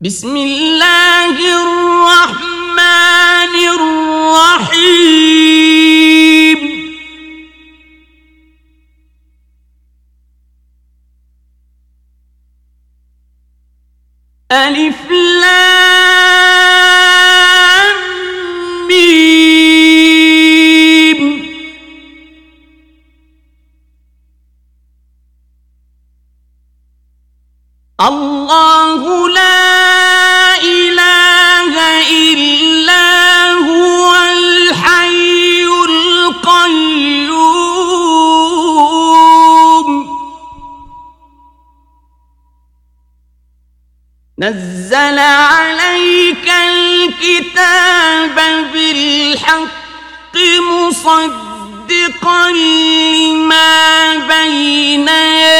بسم اللہ الرحمن الرحیم الف لام مصدقا لما بين يديه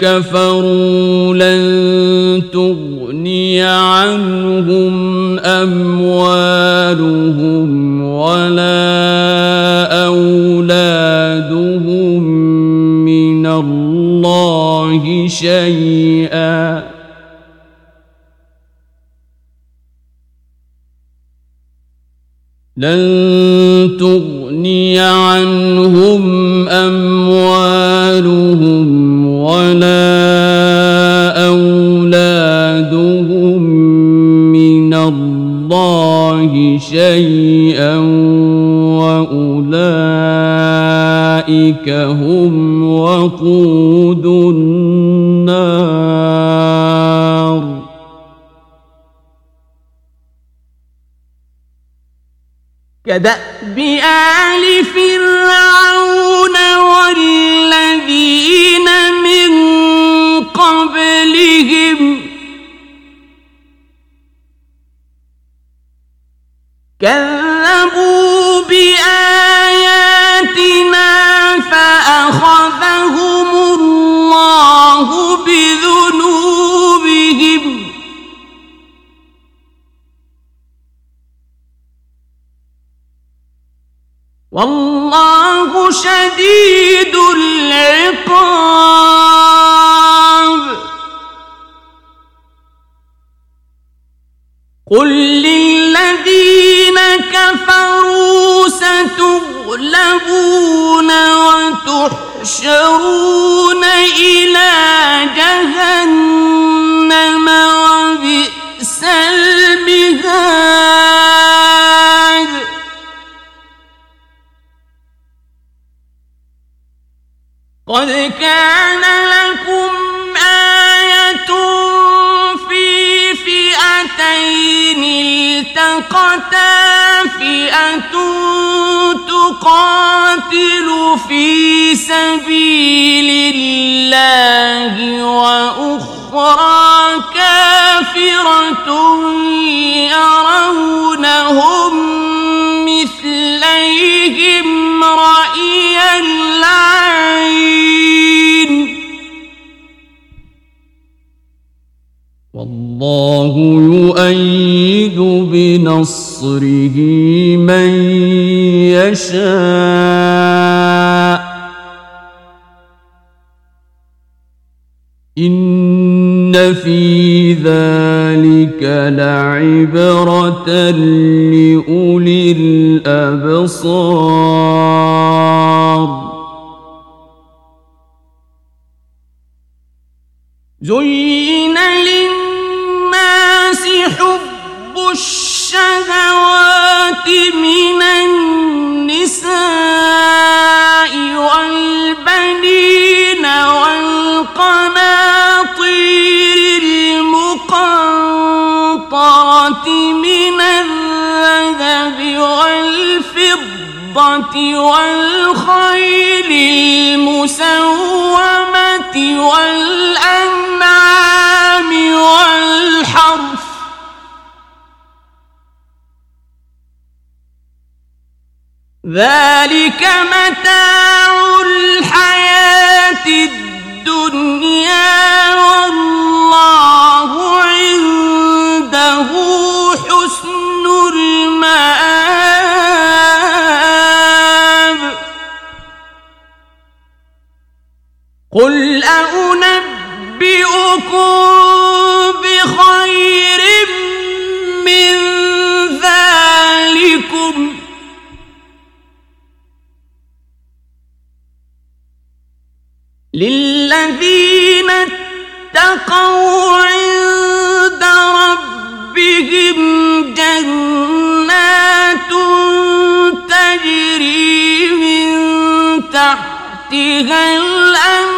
كفروا لن تغني عنهم أموالهم ولا أولادهم من الله شيئا لن وأولئك هم وقود النار. كدأب آل فرعون في ذلك لعبرة لأولي الأبصار زين والفضة والخيل المسومة والأنعام والحرث ذلك متاع الحياة الدنيا والله عنده حسن المآب قل أنبئكم بخير من ذلكم للذين اتقوا عند ربهم جنات تجري من تحتها الأنهار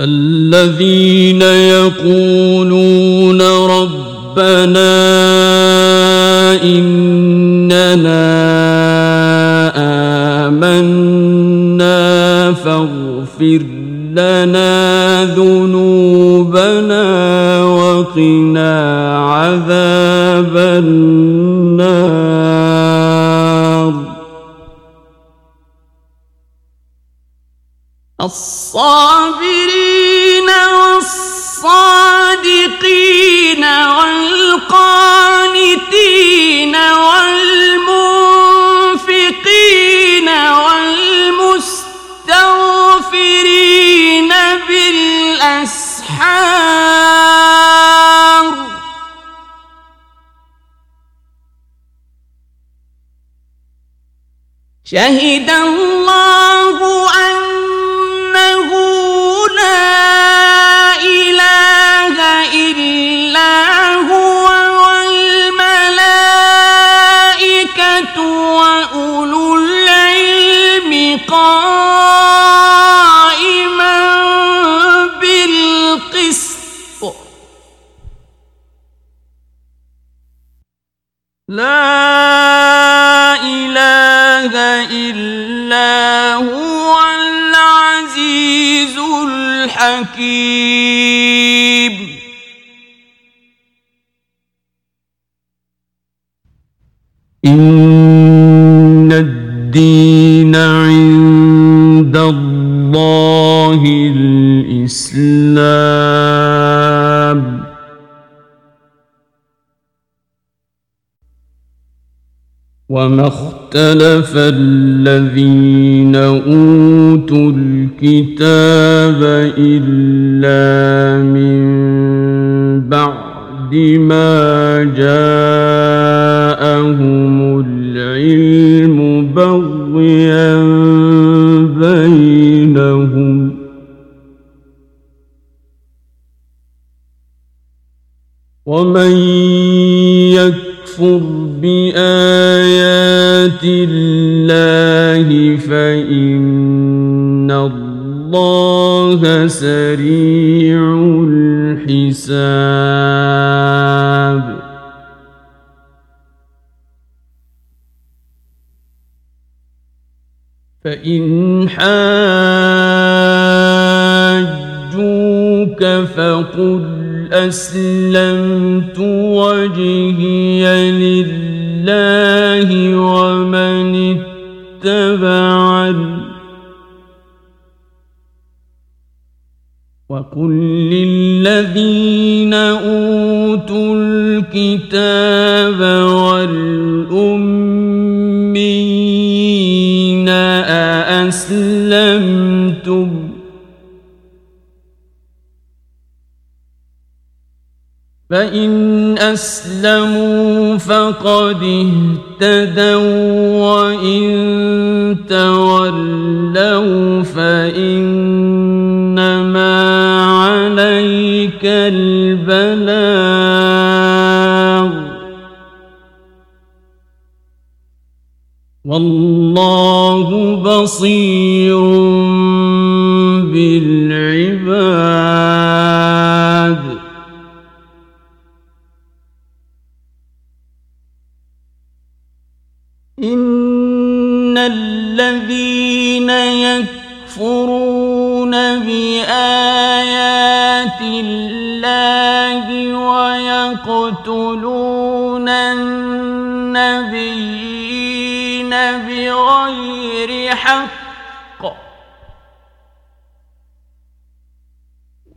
الذين يقولون ربنا إن شہید الإسلام وما اختلف الذين أوتوا الكتاب إلا من بعد ما جاءهم ومن يكفر بآيات الله فإن الله سريع الحساب. فإن حاجوك فقل أسلمت وجهي لله ومن اتبعني وقل للذين أوتوا الكتاب والأمين أأسلمتم فإن أسلموا فقد اهتدوا وإن تولوا فإنما عليك البلاغ والله بصير بالعباد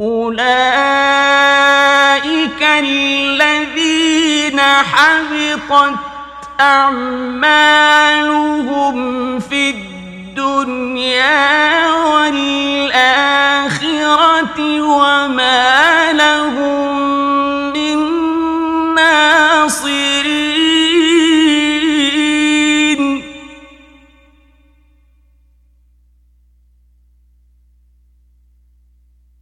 أولئك الذين حبطت أعمالهم في الدنيا والآخرة وما لهم من ناصرين.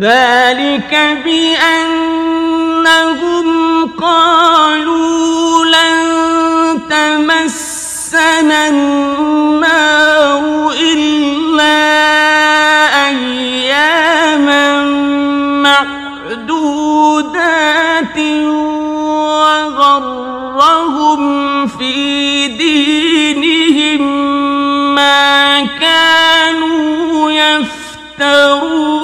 ذلك بأنهم قالوا لن تمسنا النار إلا أياما معدودات وغرهم في دينهم ما كانوا يفترون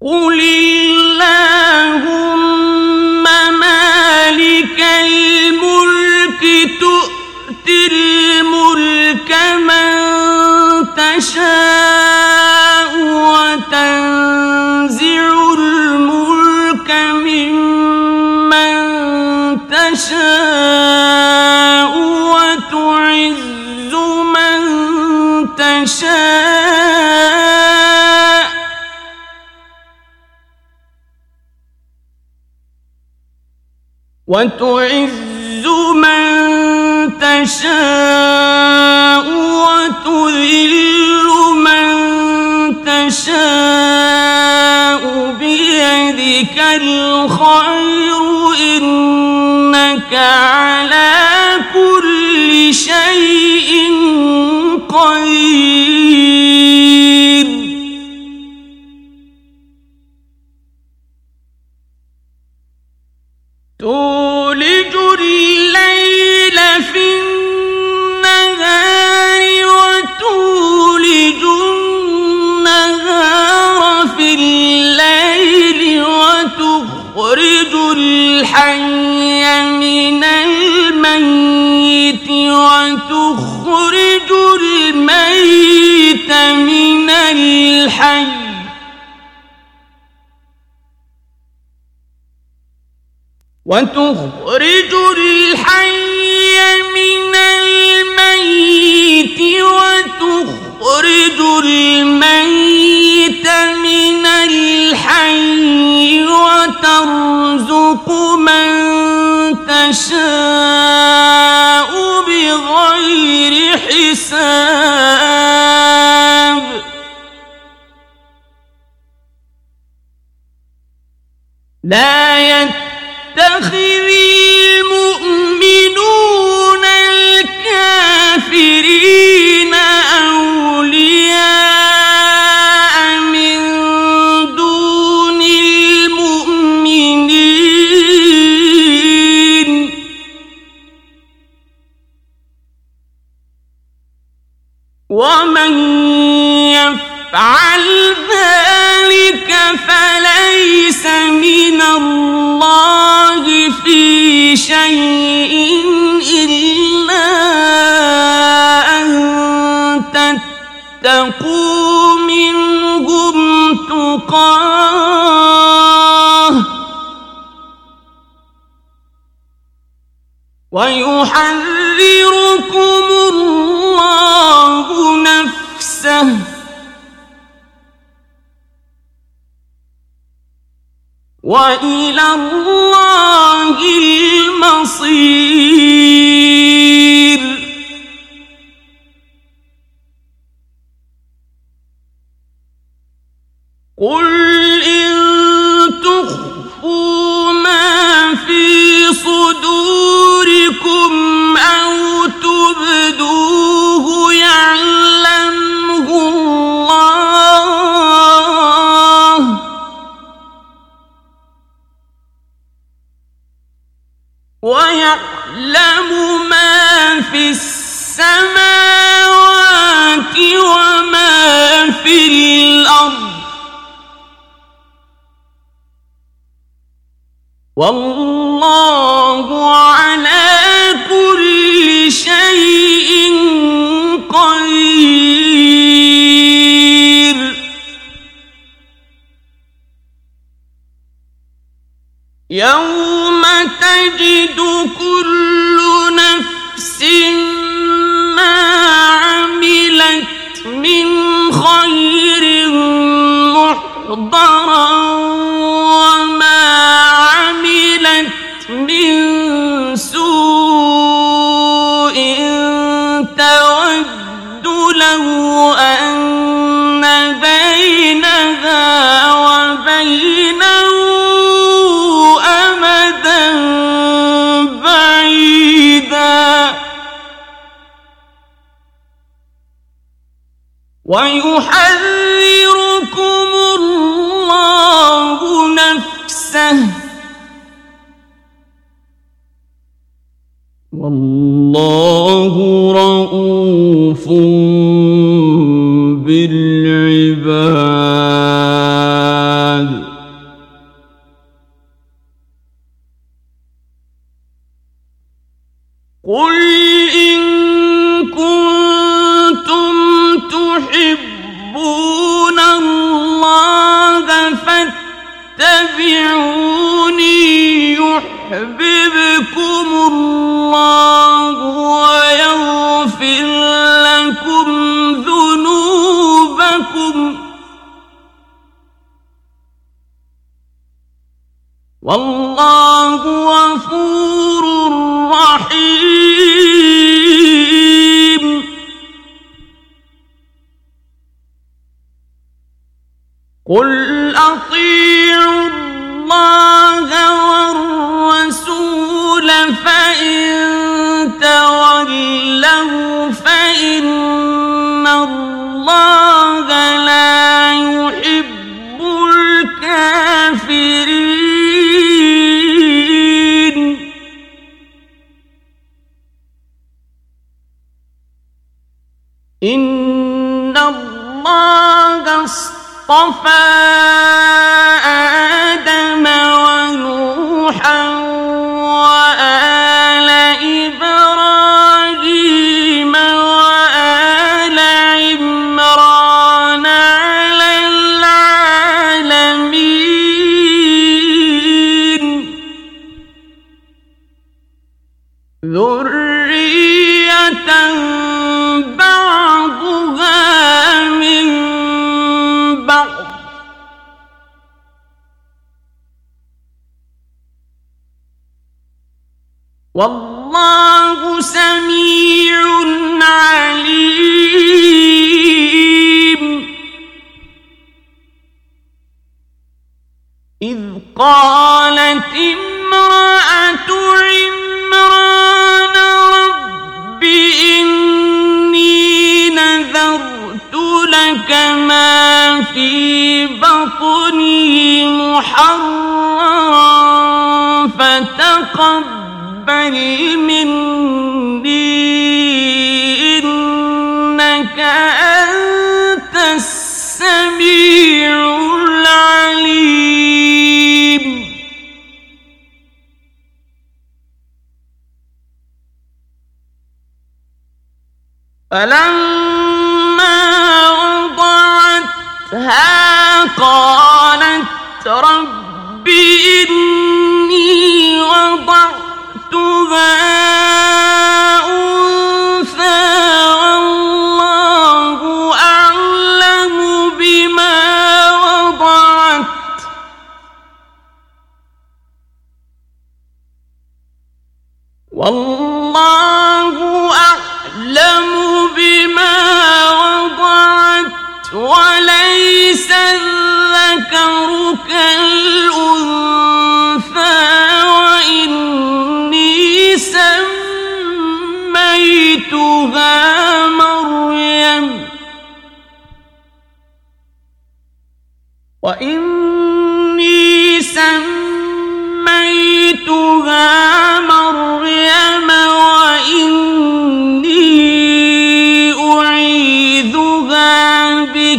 قل اللهم وتعز من تشاء وتذل من تشاء بيدك الخير إنك على كل شيء قدير الحي من الميت وتخرج الميت من الحي. وتخرج الحي من الميت وتخرج تخرج الميت من الحي وترزق من تشاء بغير حساب. لا يتخذ يفعل ذلك فليس من الله في شيء إلا أن تتقوا منهم ويحذركم الله وَإِلَى اللَّهِ الْمَصِيرُ والله الله اصطفى آدم ونوحا والله سميع عليم. إذ قالت امرأة عمران، رب إني نذرت لك ما في بطني محررا، فتقبل قالت رب إني وضعتها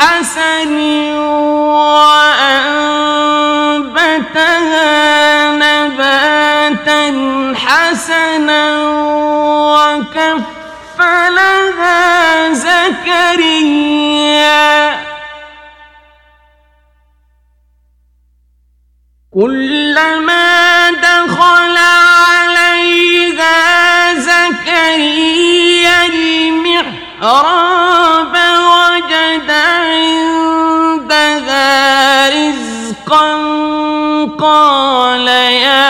حسن وأنبتها نباتا حسنا وكفلها زكريا. كلما دخل عليها زكريا المحراب قال يا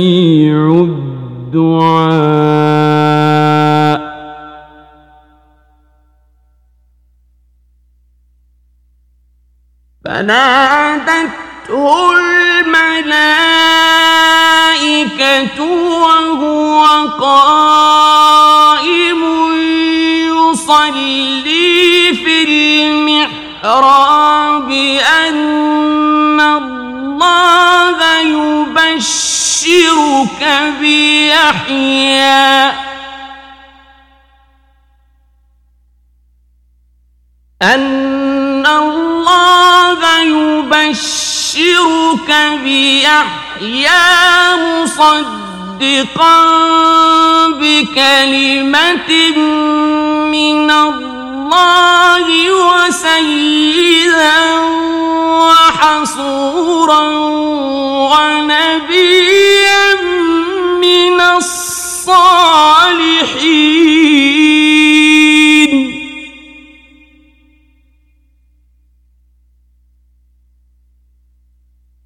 فنادته الملائكة وهو قائم يصلي في المحراب أن الله يبشرك بيحيى. أن نبشرك بيحيى مصدقا بكلمة من الله وسيدا وحصورا ونبيا من الصالحين.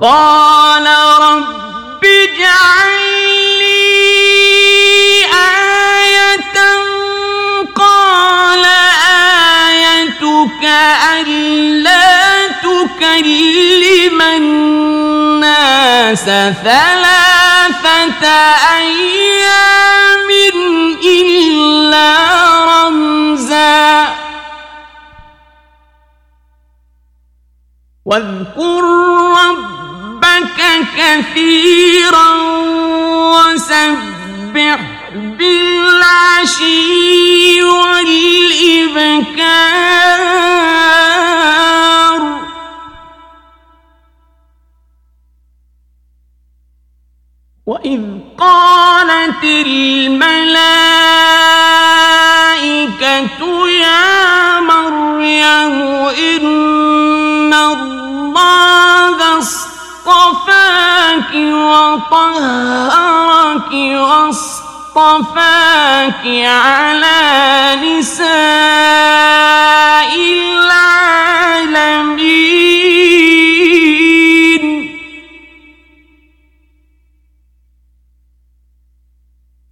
قال رب اجعل لي آية قال آيتك ألا تكلم الناس ثلاثة أيام إلا رمزا. واذكر ربك كثيرا وسبح بالعشي والإبكار. وإذ قالت الملائكة يا مريم إن الله اصطفاك وطهرك واصطفاك على نساء العالمين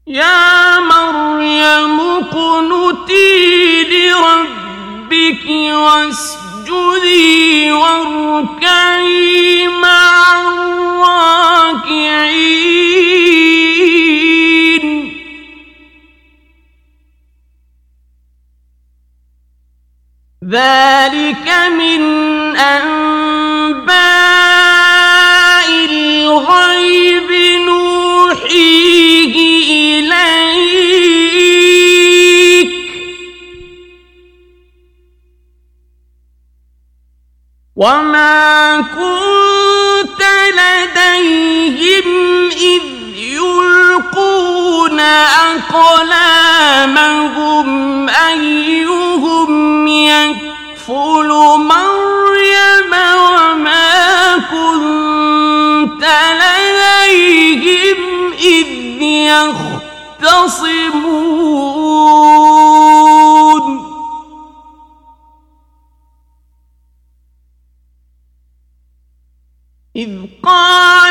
يا مريم اقنتي لربك واسجدي واركعي مع ذلك من أنباء الغيب نوحيه إليك وما كنت لديهم إذ يلقون أقلامهم أيهم يكفل مريم وما كنت لديهم إذ يختصمون إذ قالت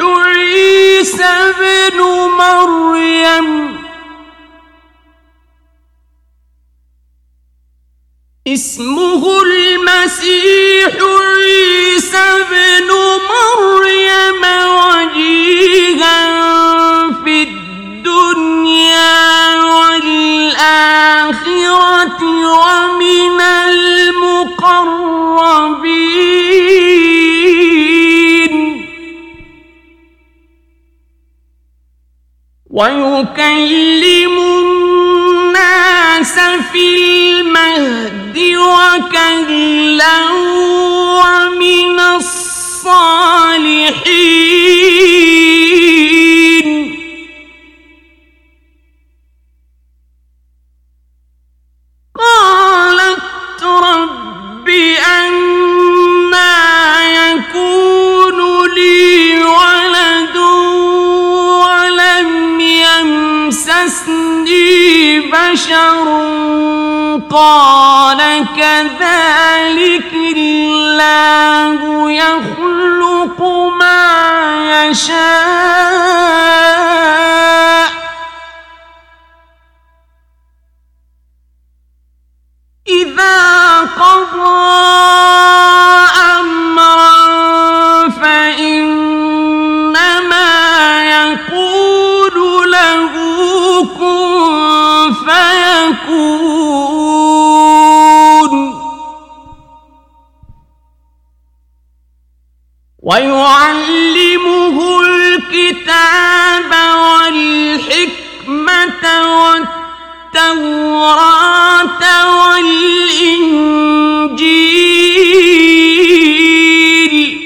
عيسى بن مريم اسمه المسيح عيسى بن مريم وجيها في الدنيا والآخرة ومن المقربين ويكلم الناس في المهد وكلا ومن الصالحين قال كذلك الله يخلق ما يشاء. إذا قضى ويعلمه الكتاب والحكمة والتوراة والإنجيل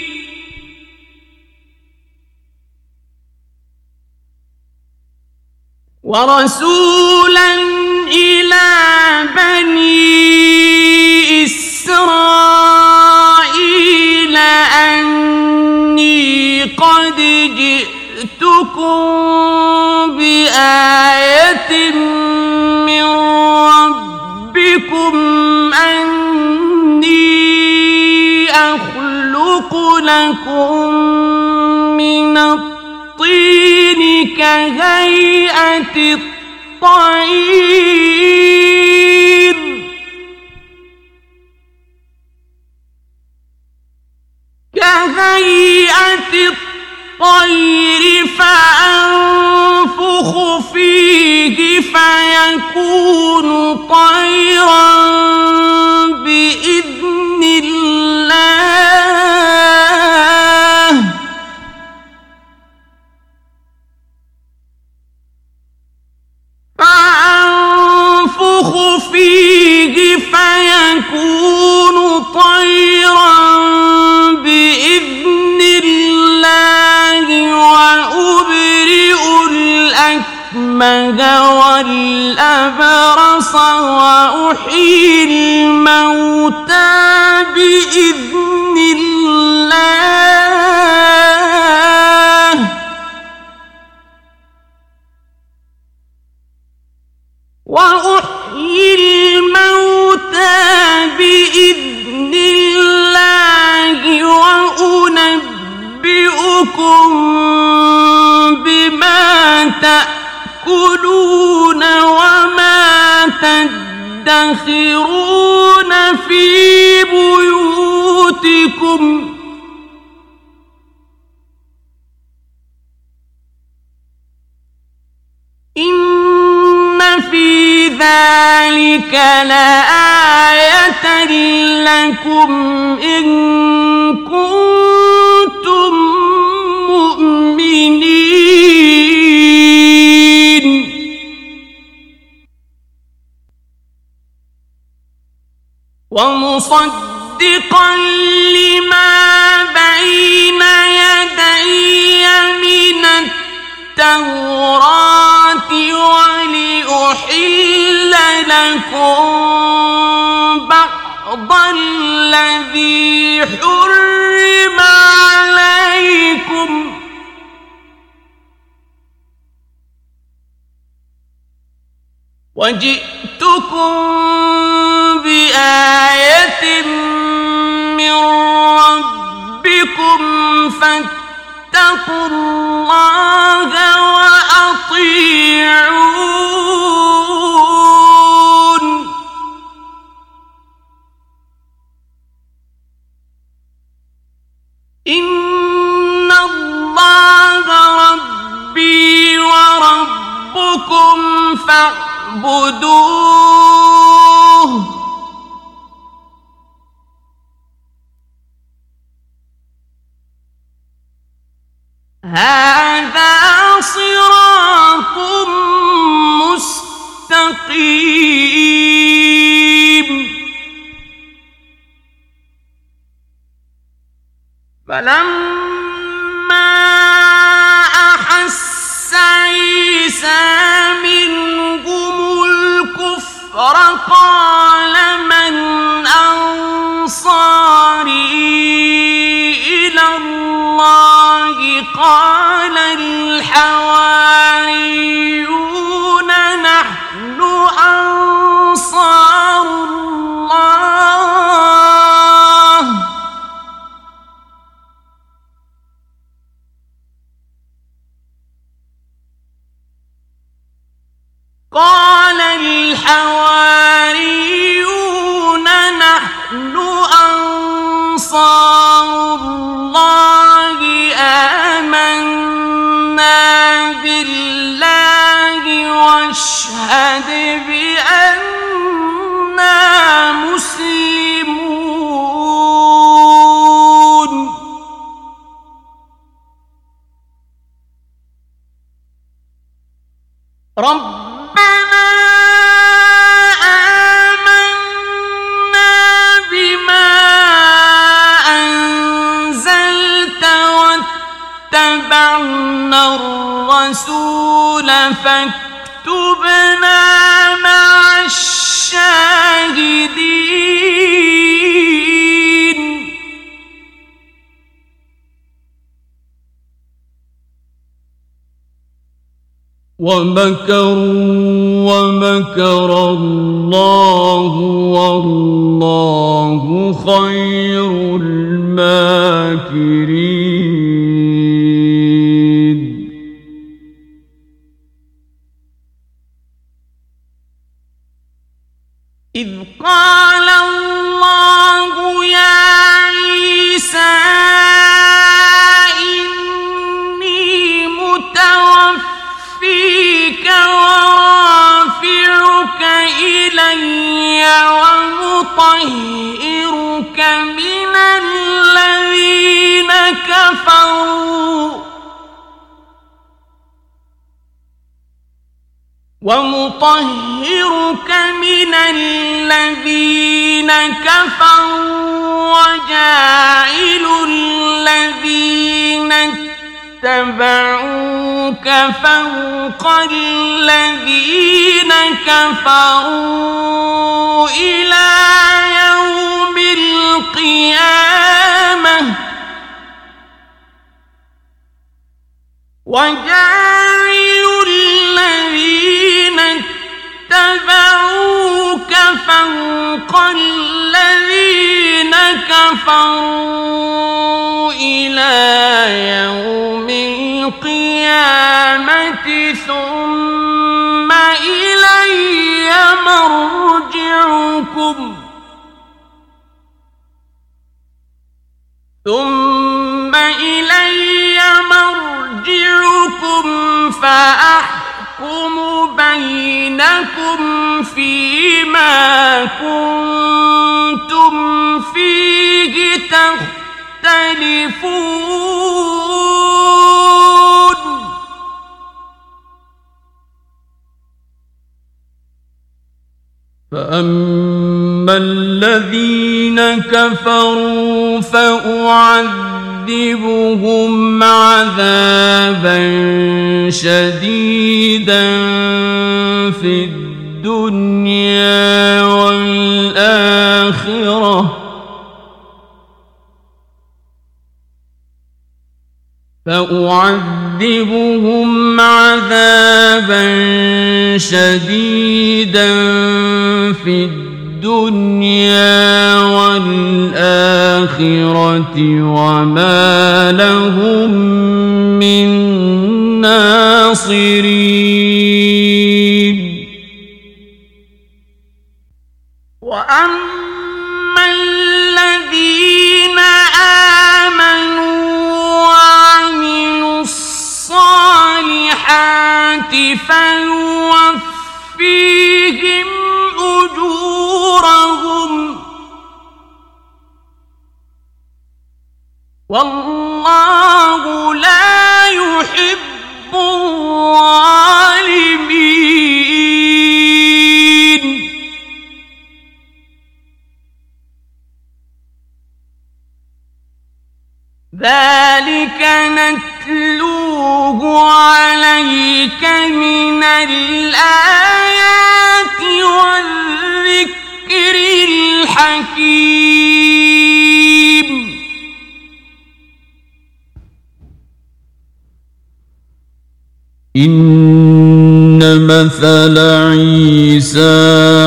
ورسولا إلى بني لكم من الطين كهيئة الطير كهيئة الطير فأنفخ فيه فيكون طيرا والأبرص وأحيي الموتى بإذن الله وأحيي الموتى بإذن الله وأنبئكم بما تأكلون وما تدخرون في بيوتكم إن في ذلك لآية لكم إن ومصدقا لما بين يدي من التوراة ولأحل لكم بعض الذي حرم عليكم. وجئتكم فاتقوا الله وأطيعون. إن الله ربي وربكم فاعبدوه. هذا صراط مستقيم. فلما أحس عيسى منهم الكفر قال الحواريون فاكتبنا مع الشاهدين. ومكروا ومكر الله والله خير الماكرين الماكرين. كفروا بينكم فيما كنتم فيه تختلفون فأما الذين كفروا فأعذبهم عذابا شديدا في الدنيا والآخرة فأعذبهم عذابا شديدا في الدنيا والآخرة وما لهم من ناصرين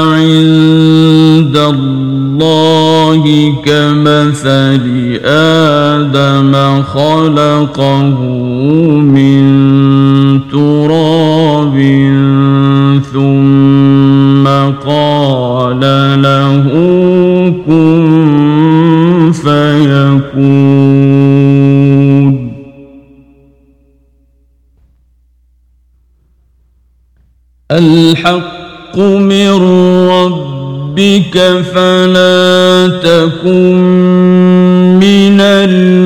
عند الله كمثل آدم خلقه من تراب ثم قال له كن فيكون الحق الحق من ربك فلا تكن من الممترين.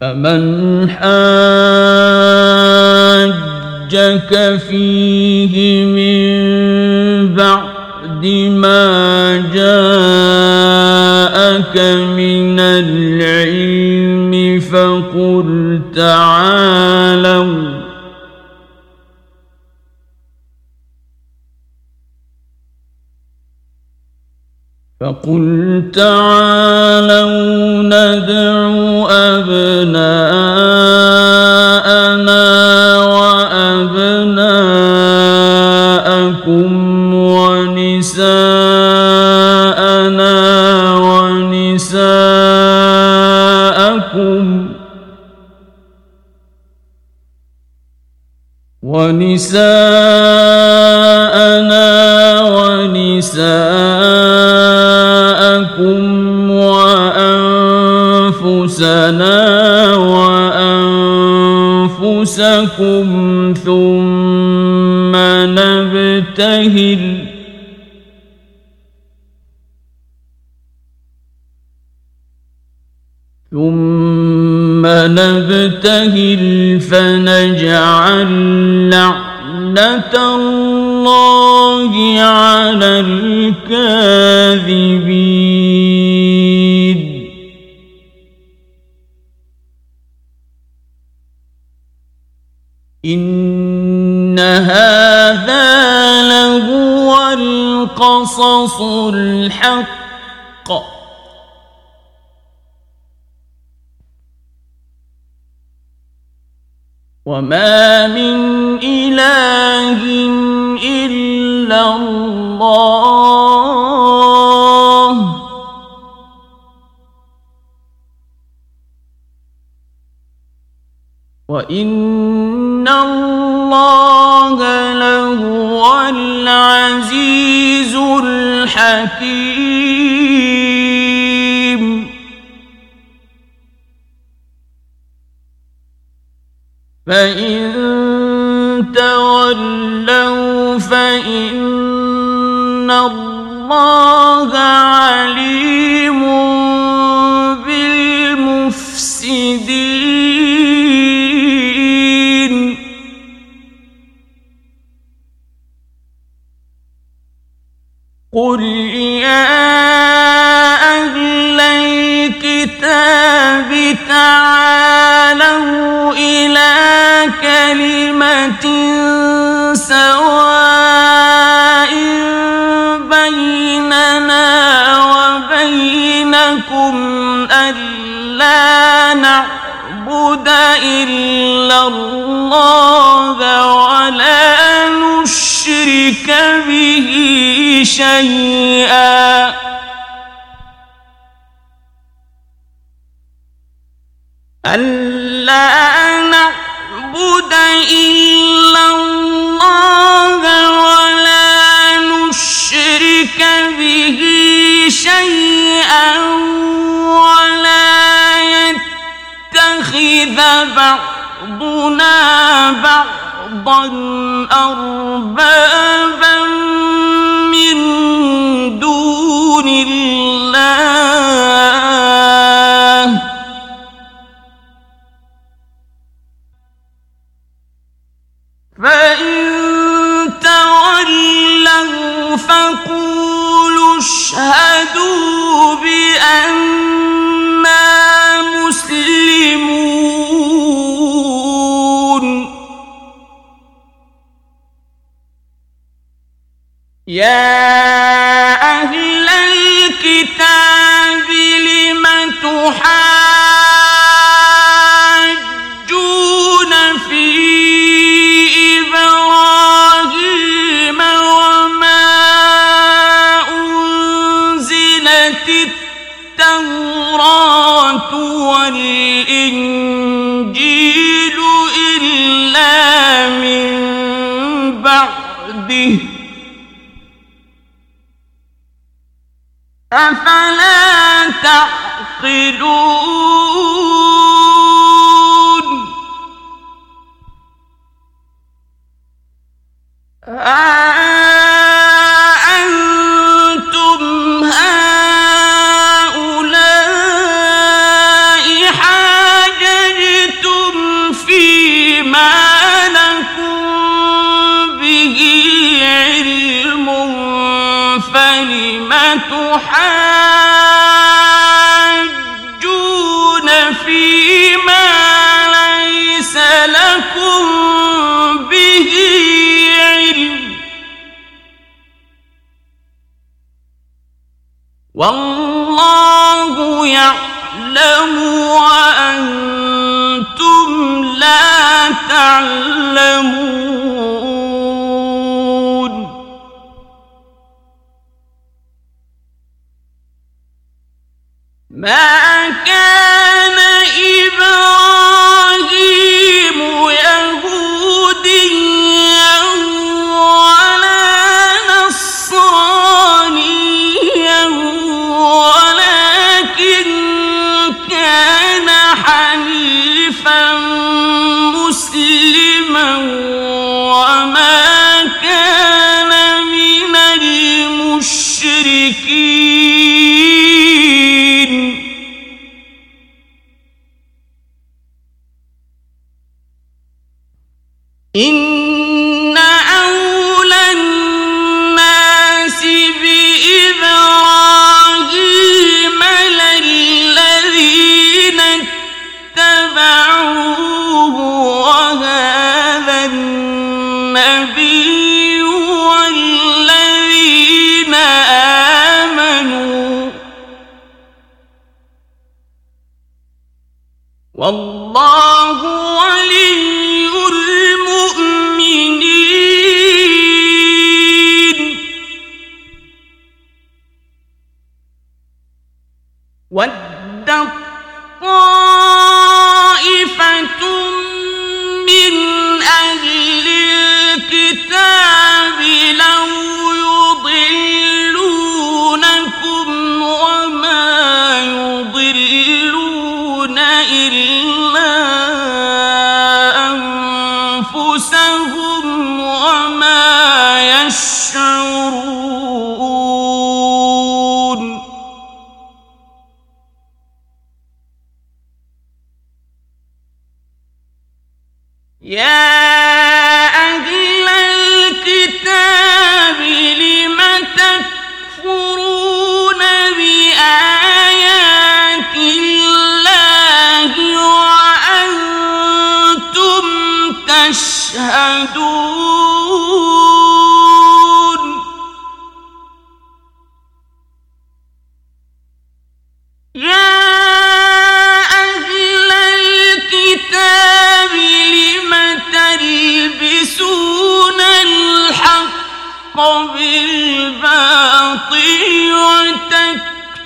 فمن حاجك فيه من العلم فقل تعالوا فقل تعالوا ندعو أبناءنا وأنفسكم ثم نبتهل ثم نبتهل فنجعل لعنة الله على الكاذبين القصص الحق وما من إله إلا الله وإن الله لهو العزيز الحكيم فإن تولوا قل يا أهل الكتاب تعالوا إلى كلمة سواء بيننا وبينكم ألا نعبد إلا الله ولا نشرك به شيئا ألا نعبد إلا الله ولا نشرك به شيئا ولا يتخذ بعضنا بعضا۔ أربابا من دون الله. فإن تولوا فقولوا اشهدوا يا تعقلون آه. والله يعلم وأنتم لا تعلمون. ما كان إبراهيم يهوديا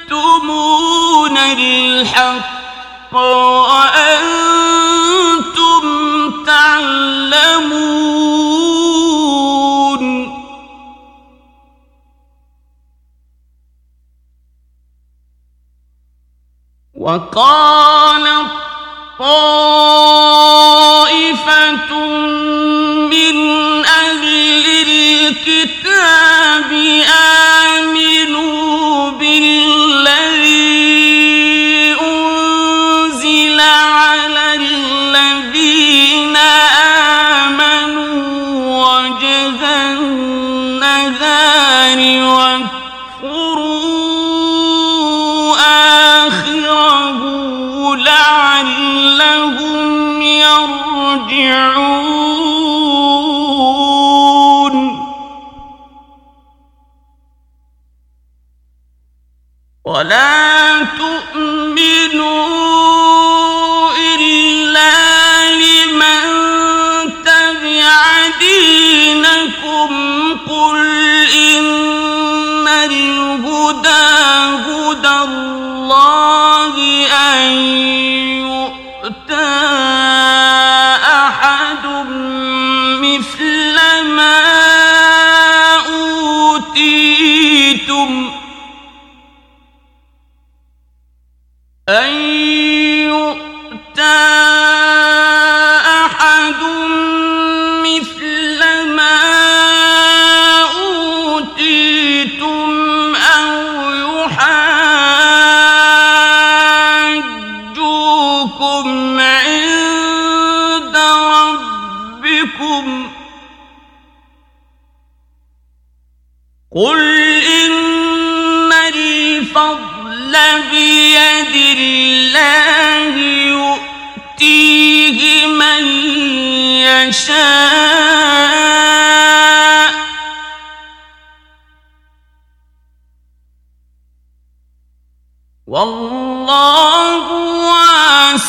وتكتمون الحق وأنتم تعلمون. وقال الطالب ولا تؤمنوا إلا لمن تبع دينكم قل إن الهدى هدى الله أن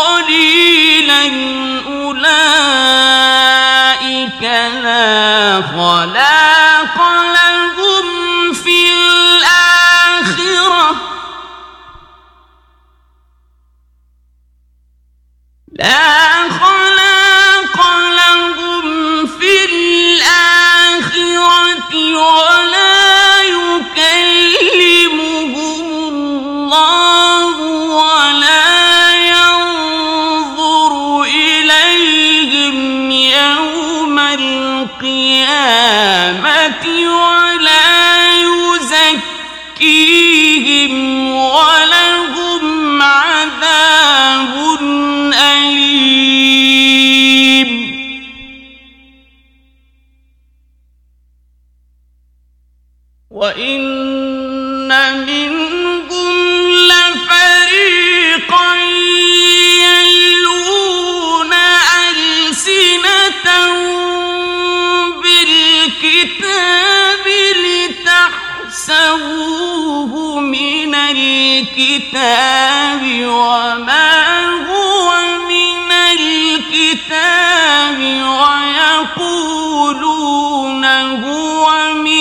قليلا أولئك الكتاب وما هو من الكتاب ويقولون هو من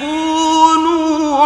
كونوا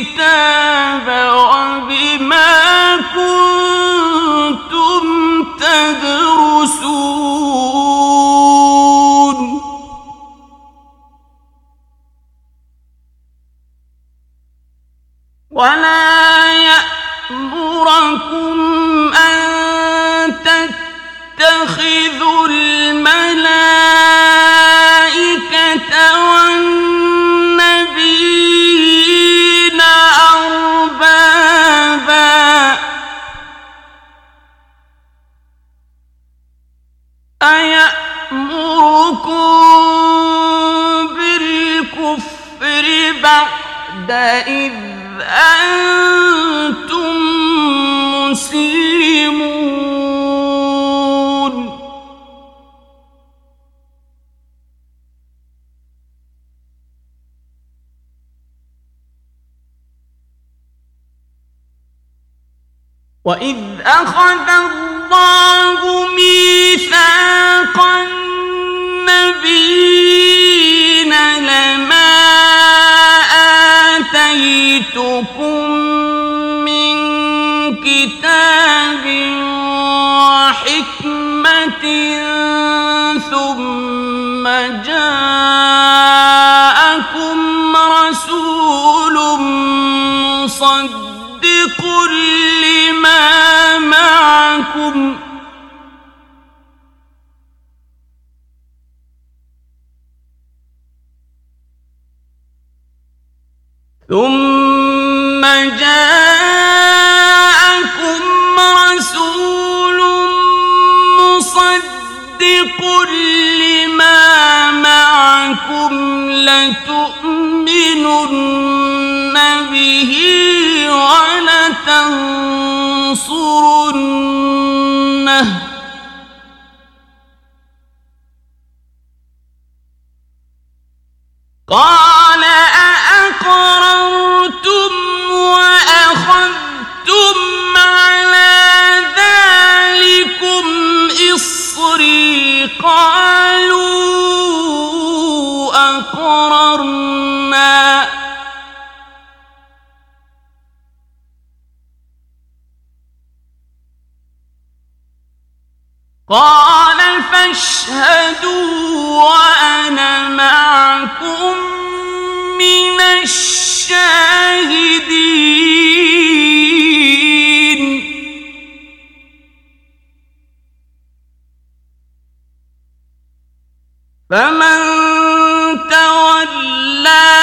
الكتاب وبما كنتم تدرسون. ولا يأمركم أن تتخذوا بعد إذ أنتم مسلمون وإذ أخذ مصدق لما معكم. ثم جاءكم رسول مصدق لما معكم. لتؤمنن ولتنصرنه قال فاشهدوا وأنا معكم من الشاهدين. فمن تولى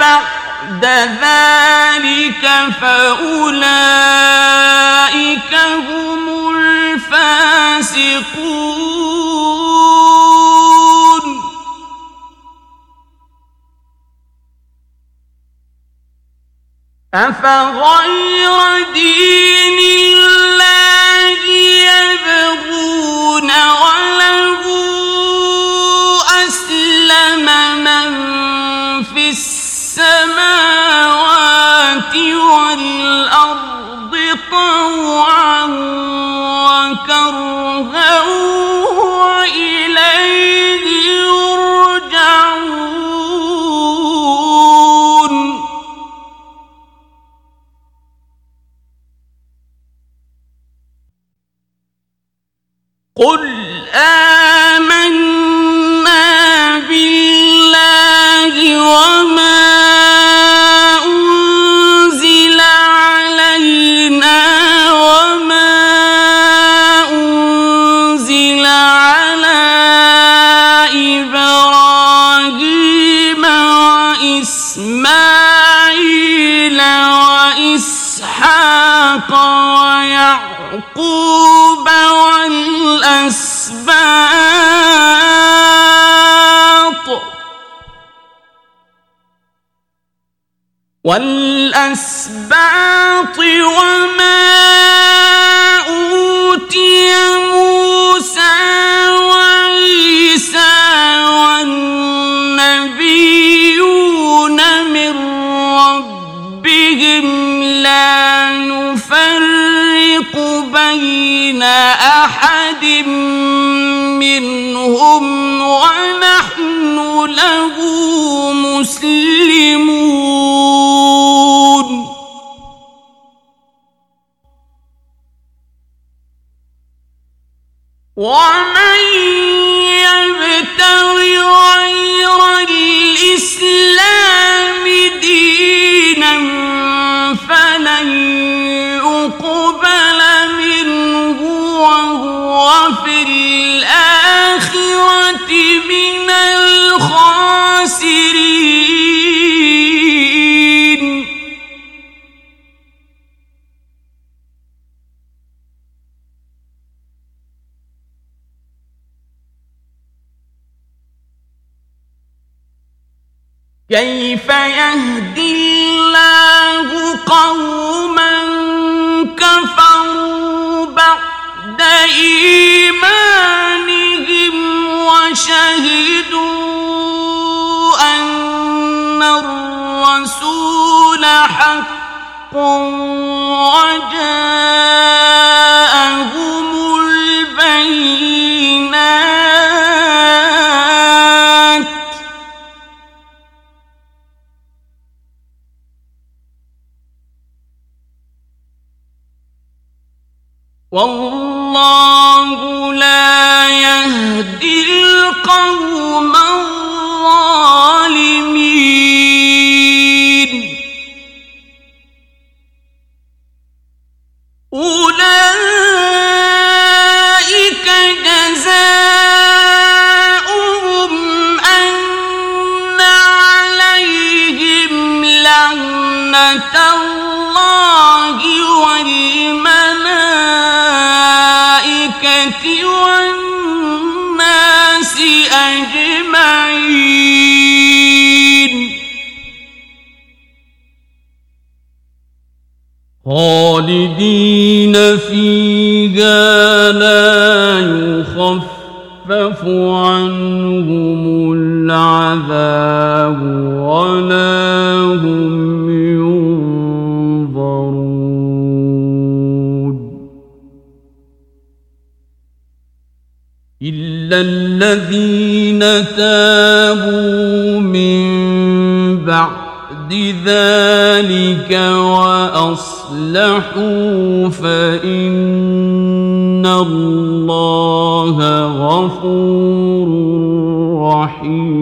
بعد ذلك فأولئك هم الفاسقون. أفغير دين الله يبغون وله أسلم من في السماوات والأرض طوعا وكرها والأسباط. والأسباط وما أوتي موسى وعيسى والنبي بين أحد منهم ونحن له مسلمون. وما سی حق وجاءهم البينات والله لا يهدي القوم فيها لا يخفف عنهم العذاب ولا هم ينظرون إلا الذين تابوا من بعد ذلك وأصلوا وَأَصْلَحُوا فَإِنَّ اللَّهَ غَفُورٌ رَّحِيمٌ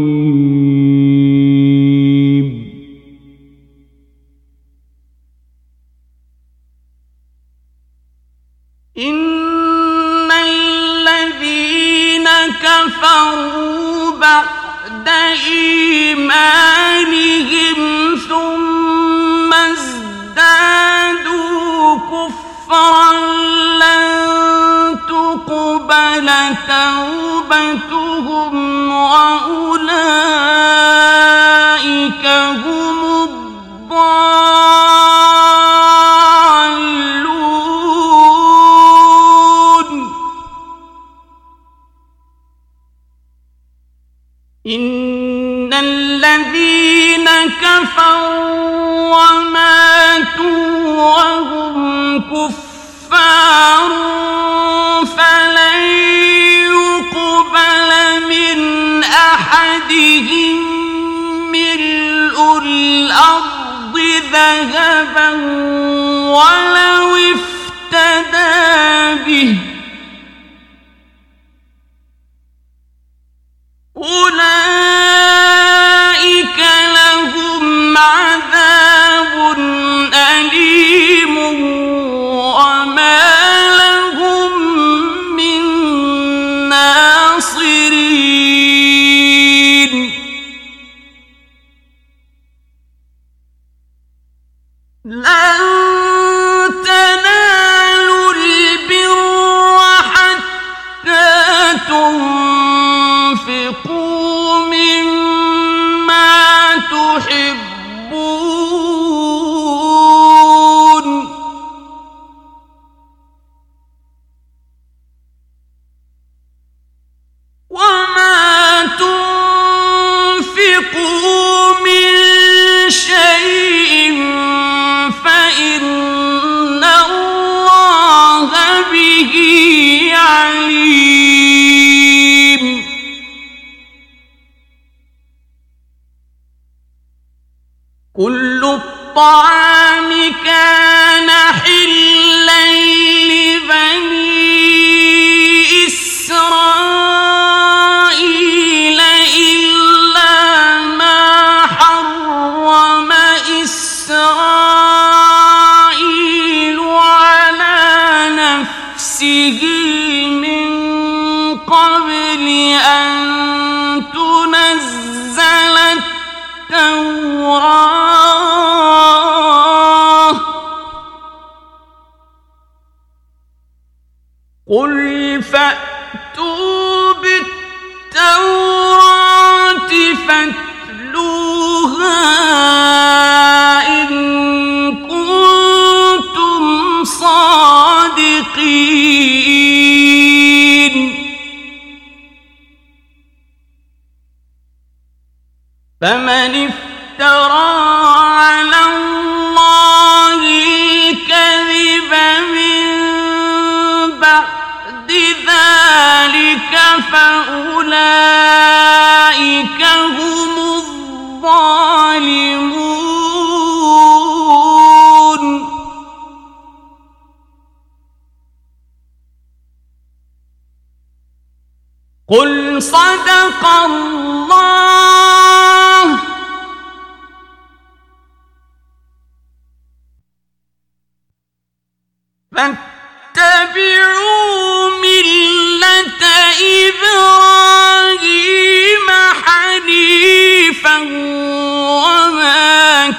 اتبعوا ملة إبراهيم حنيفا وما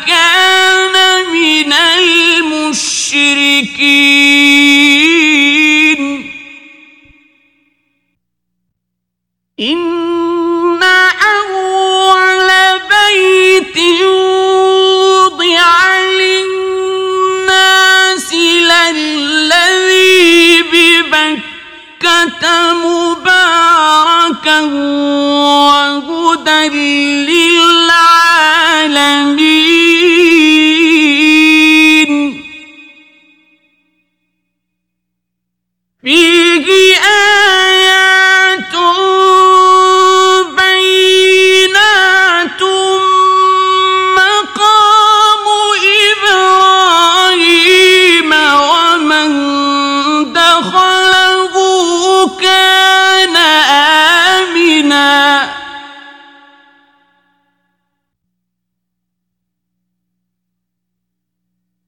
وهدى للعالمين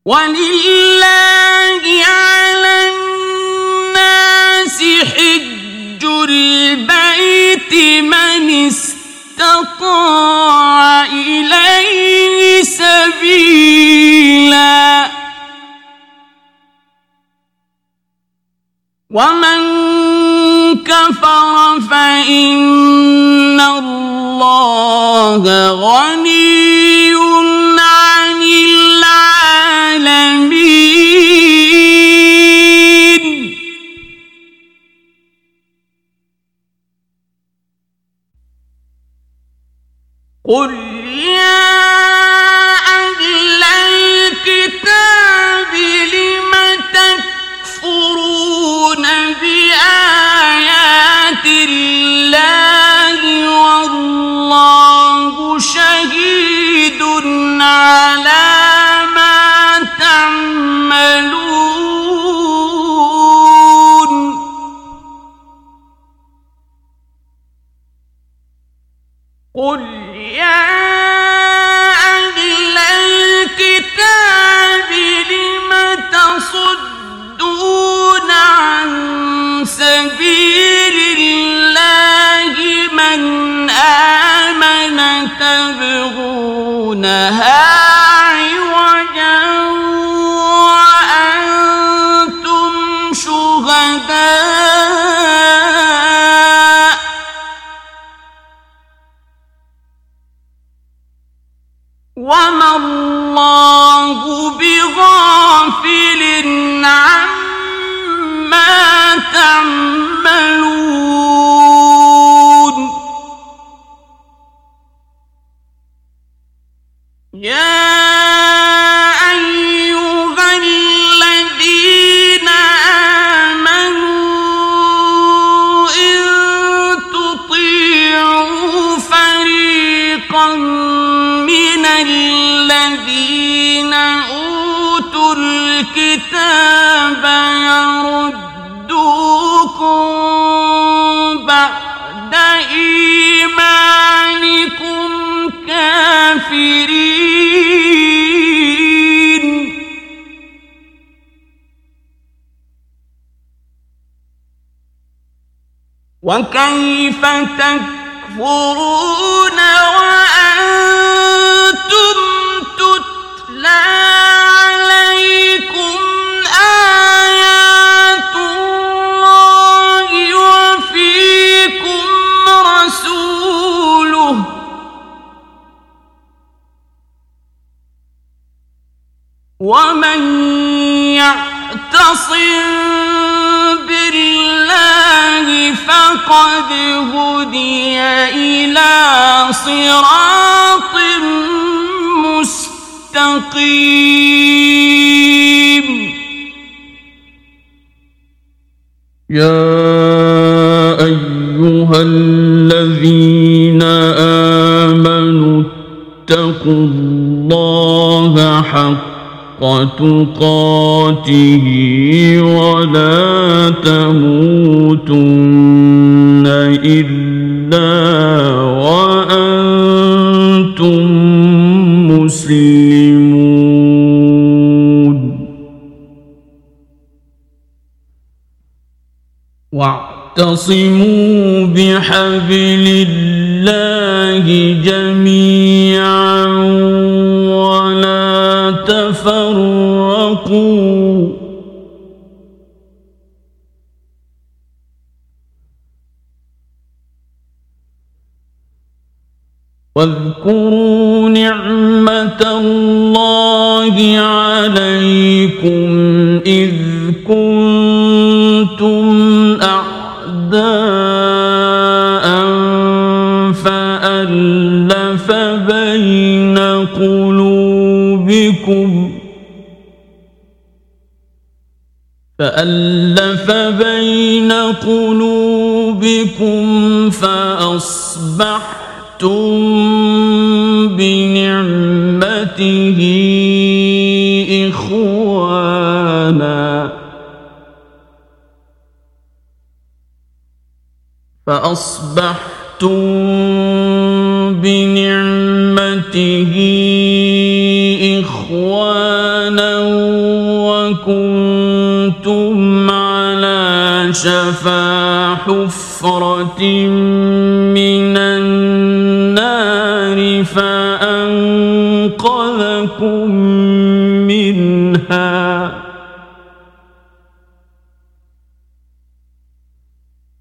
ولله على الناس حج البيت من استطاع إليه سبيلا ومن كفر فإن الله غني تقاته ولا تموتن إلا وأنتم مسلمون. واعتصموا بحبل الله جميعا. واذكروا نعمة الله عليكم إذ كنتم أعداء فألف بين قلوبكم فألف بين قلوبكم فأصبحتم فأصبحتم بنعمته إخوانا وكنتم على شفا حفرة من النار فأنقذكم منها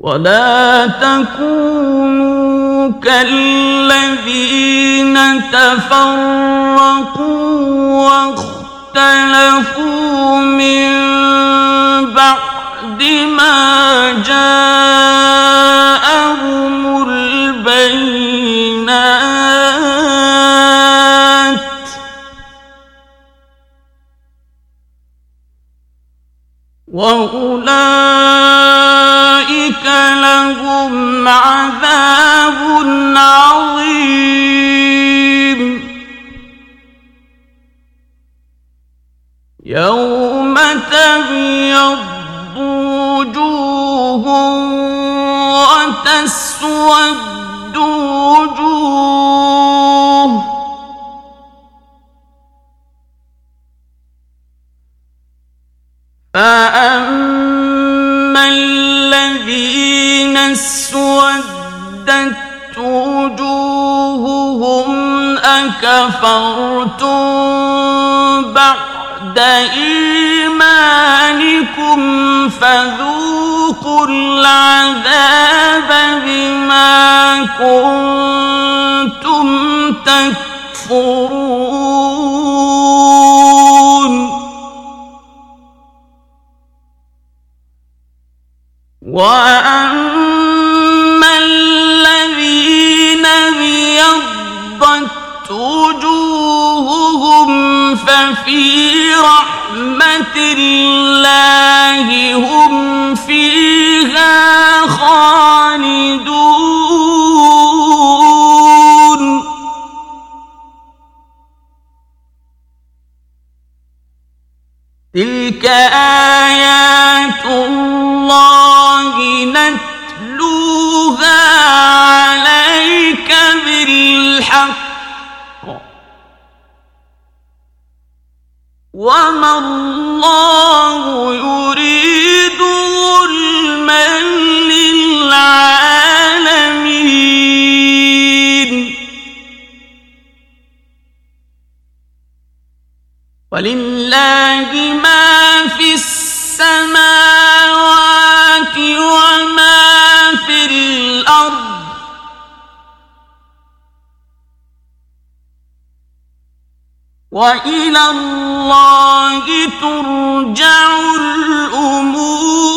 ولا تكونوا كالذين تفرقوا واختلفوا من بعد ما جاءوا لهم عذاب عظيم. يوم تبيض وجوه وتسود وجوه. فأما اسودت وجوههم أكفرتم بعد إيمانكم فذوقوا العذاب بما كنتم تكفرون وأما ففي رحمة الله هم فيها خالدون تلك آيات الله نتلوها عليك وما الله يريد ظلما للعالمين ولله ما وَإِلَى اللَّهِ تُرْجَعُ الأمور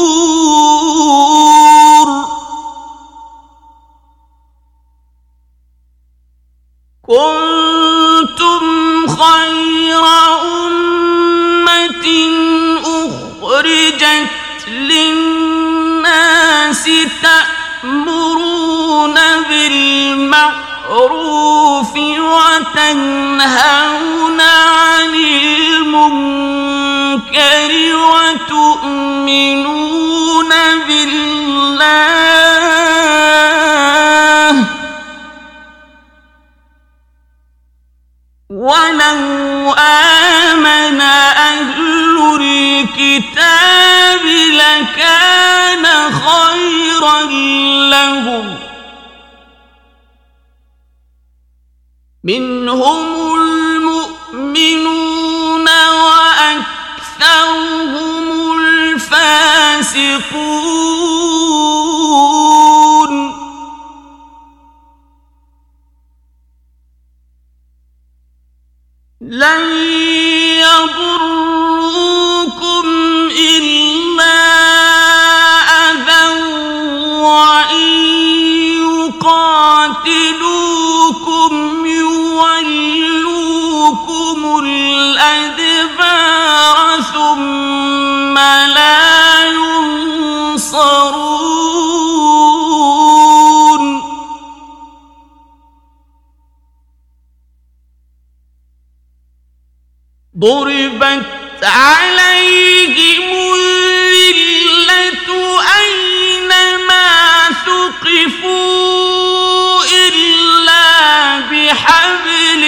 الكتاب لكان خيرا لهم. منهم المؤمنون وأكثرهم الفاسقون. ضربت عليهم الذلة أينما ثقفوا إلا بحبل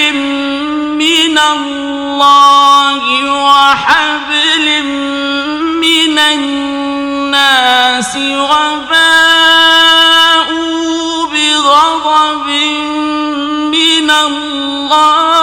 من الله وحبل من الناس، وباءوا بغضب من الله.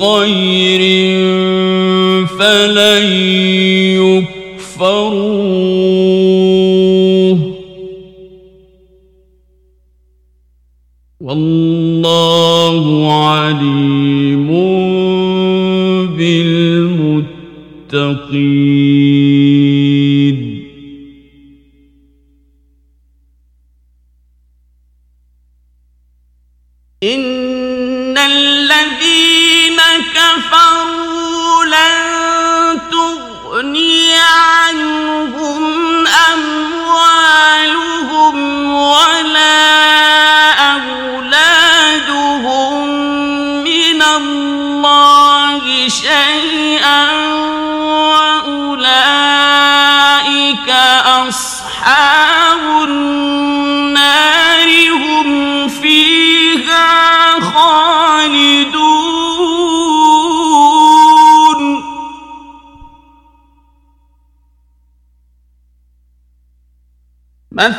خير فلن يكفروه. والله عليم بالمتقين.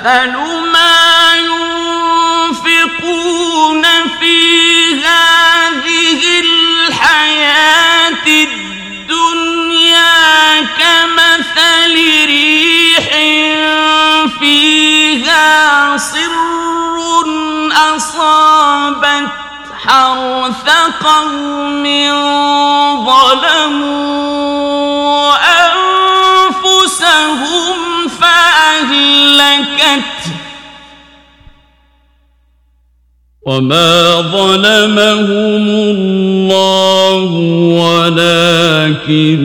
تسألون وما ظلمهم الله ولكن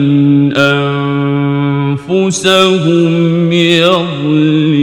أنفسهم يظلمون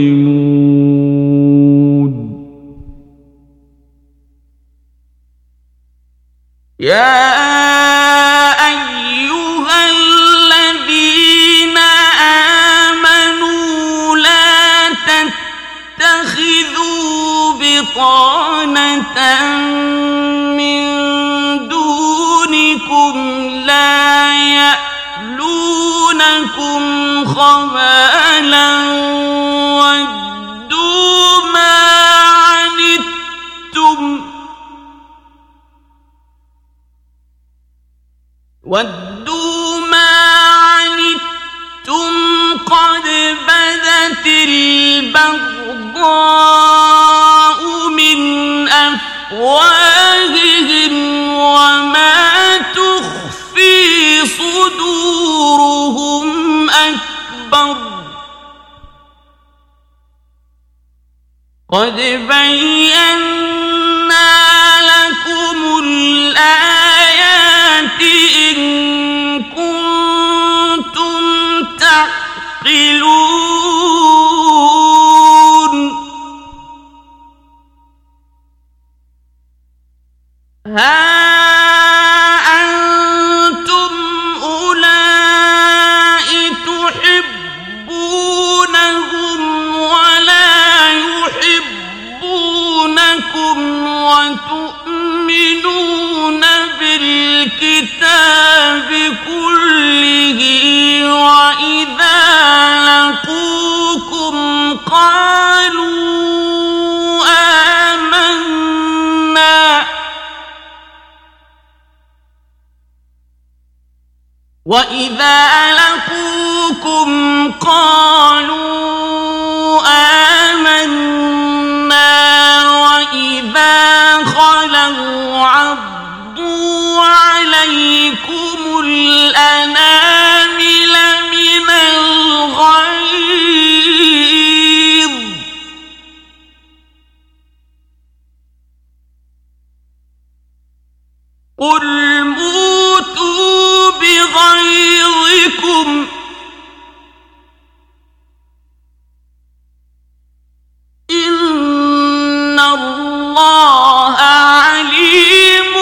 الله عليم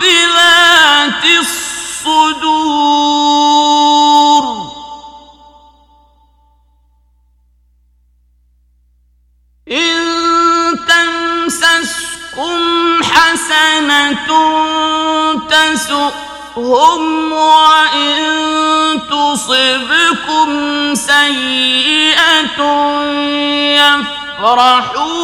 بذات الصدور إن تمسسكم حسنة تسؤهم وإن تصبكم سيئة يفرحوا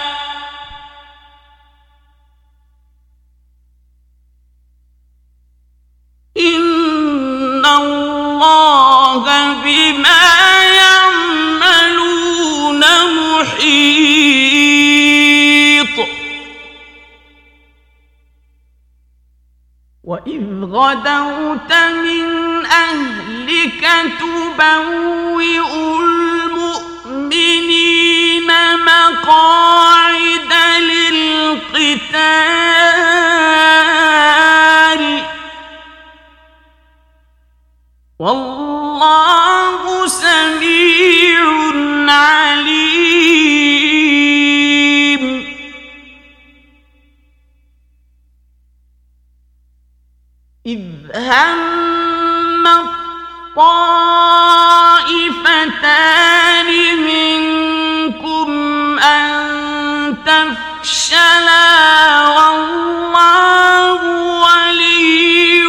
غدوت من أهلك تبوئ المؤمنين مقام الطائفتان منكم أن تفشلا والله وليهما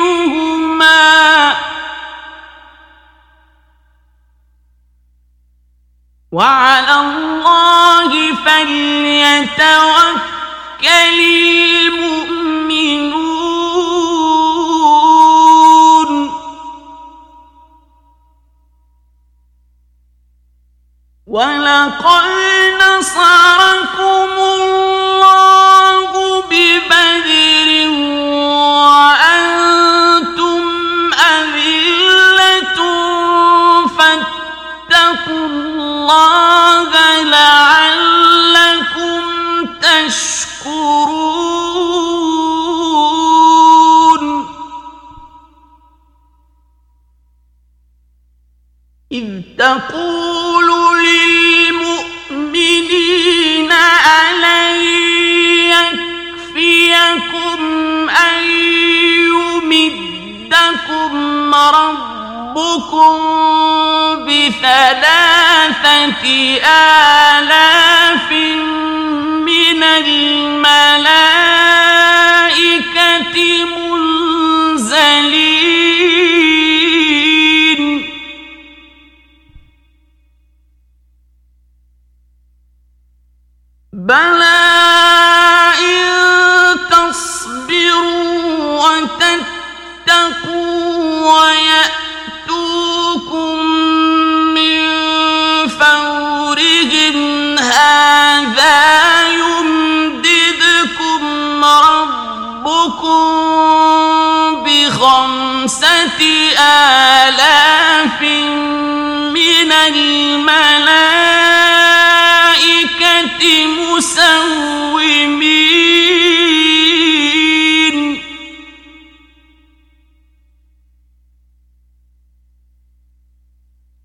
وعلى الله فليتوكل وَلَقَدْ نَصَرَكُمُ ربكم بثلاثة آلاف من الملائكة منزلين. بلى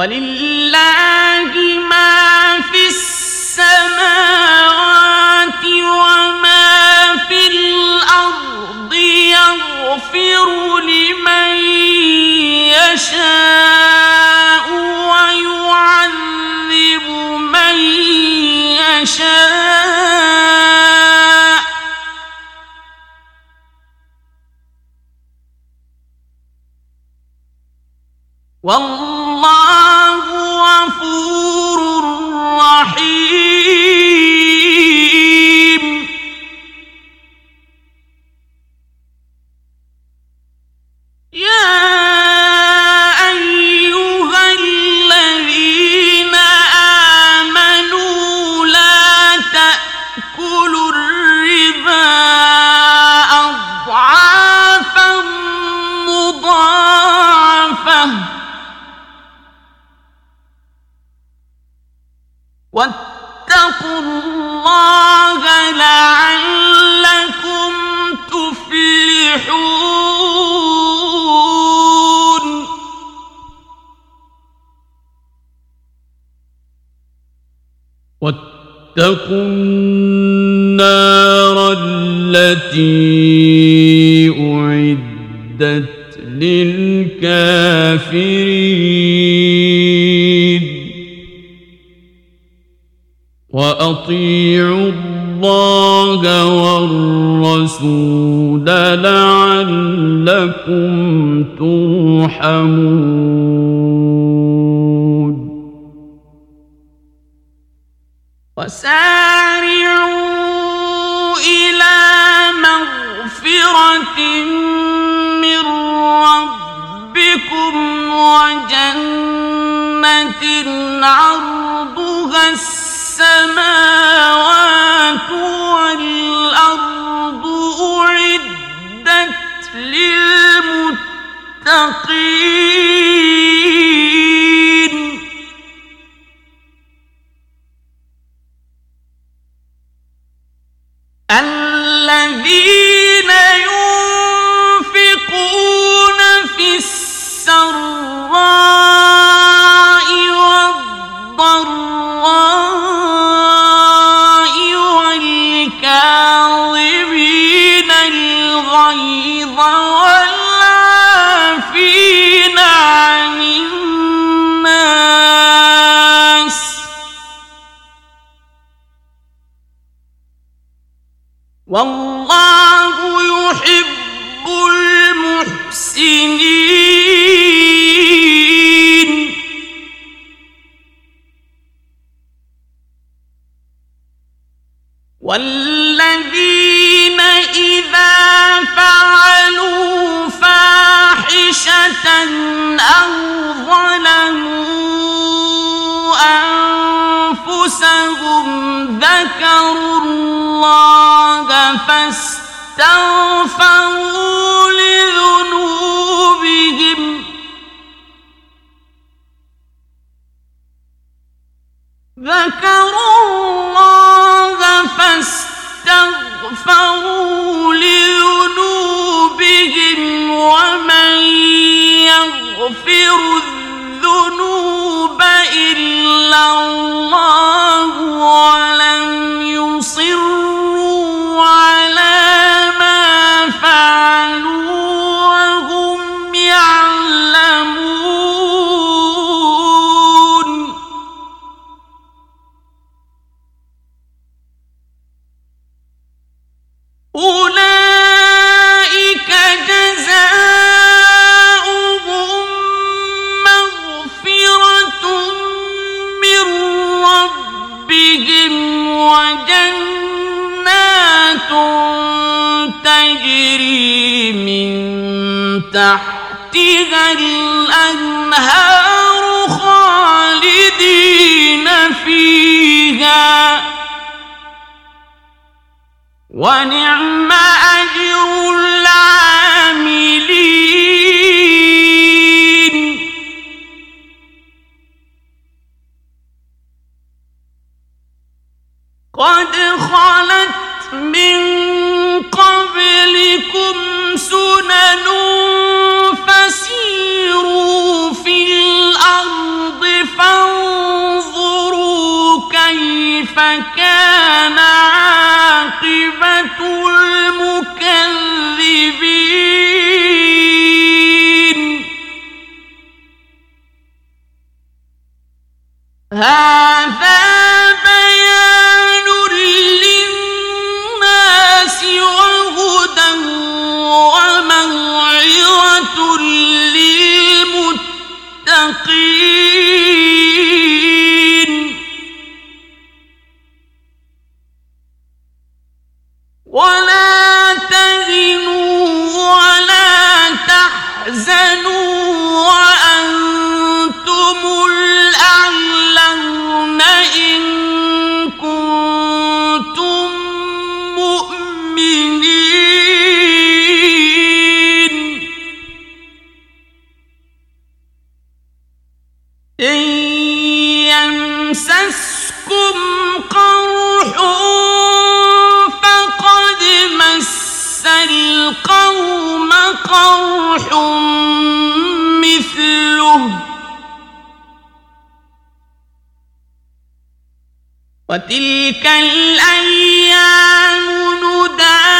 وللہ ما فی السماوات وما فی الارض یغفر لمن من وَأَطِيعُوا اللَّهَ وَالرَّسُولَ لَعَلَّكُمْ تُرْحَمُونَ وجنات تجري من تحتها الأنهار خالدين فيها. ونعم أجر العالمين كيف كان عاقبة المكذبين؟ هذا وَتِلْكَ الْأَيَّامُ نُدَاوِلُهَا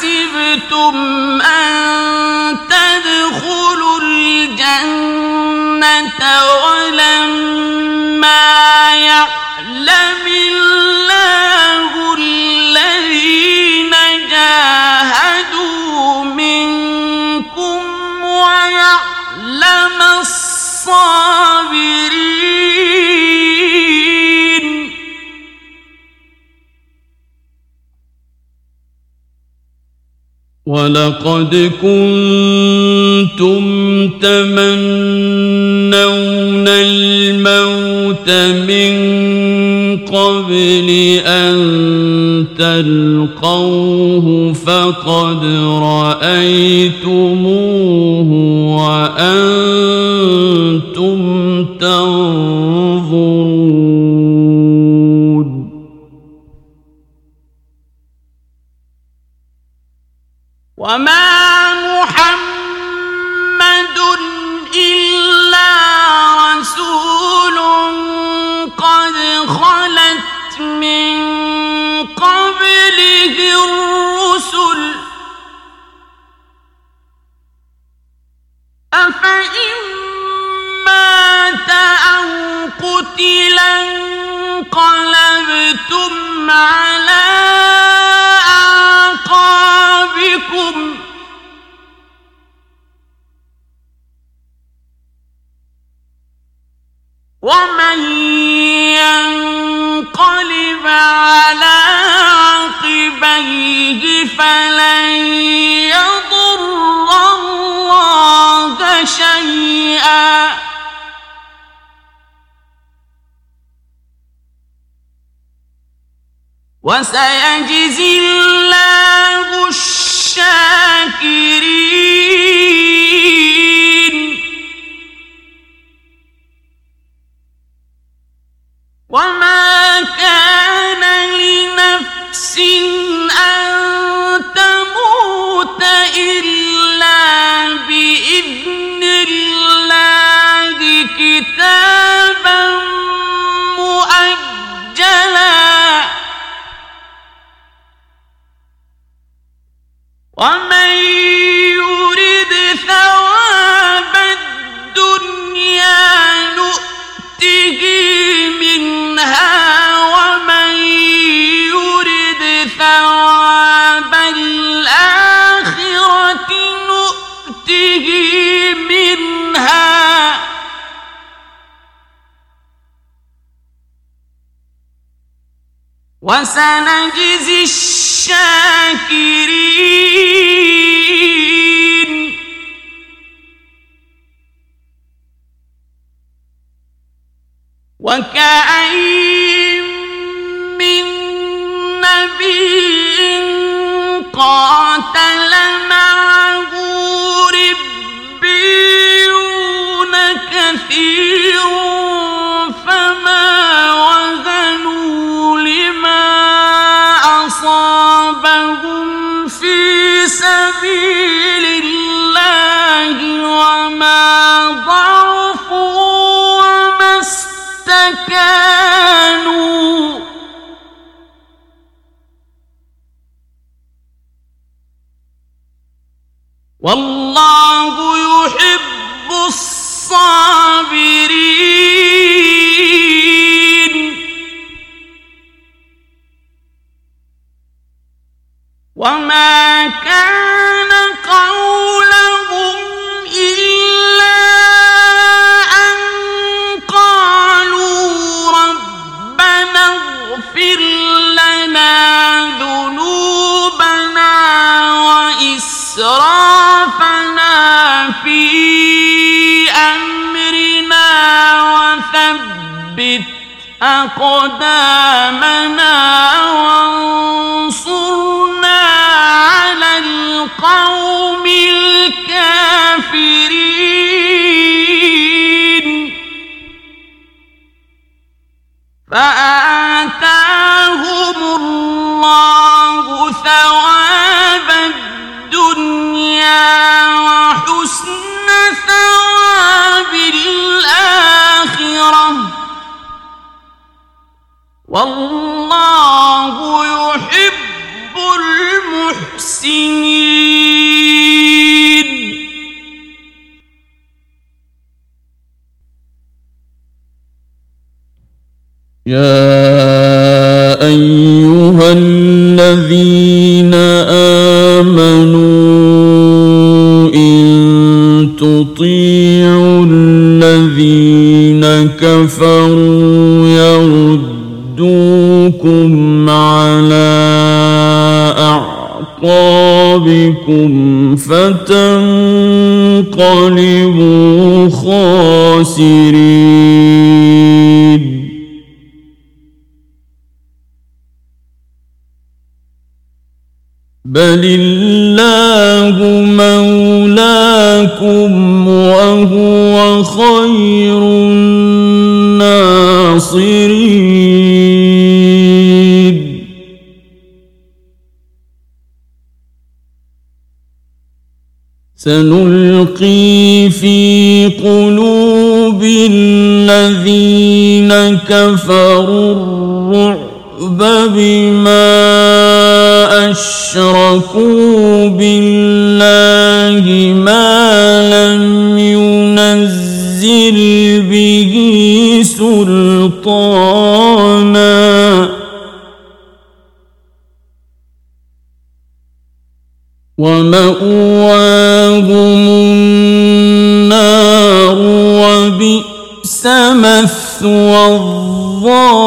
حسبتم أن تدخلوا الجنة ولما يعلم وَلَقَدْ كُنْتُمْ تَمَنَّوْنَ الْمَوْتَ مِنْ قَبْلِ أَنْ تَلْقَوْهُ فَقَدْ رَأَيْتُمُوهُ وَأَنْتُمْ تَنْظُرُونَ وسيجزي الله الشاكرين. ان وسنجزي الشاكرين. والله يحب الصابرين. وما أقدامنا وانصرنا على القوم الكافرين. فآتاهم والله يحب المحسنين. يا أيها الذين آمنوا إن تطيعوا الذين كفروا يرد يردوكم على أعقابكم فتنقلبوا خاسرين بل سنلقي في قلوب الذين كفروا الرعب بما أشركوا بالله ما لم ينزل به سلطانا ومأواهم النار وبئس مثوى الظالمين.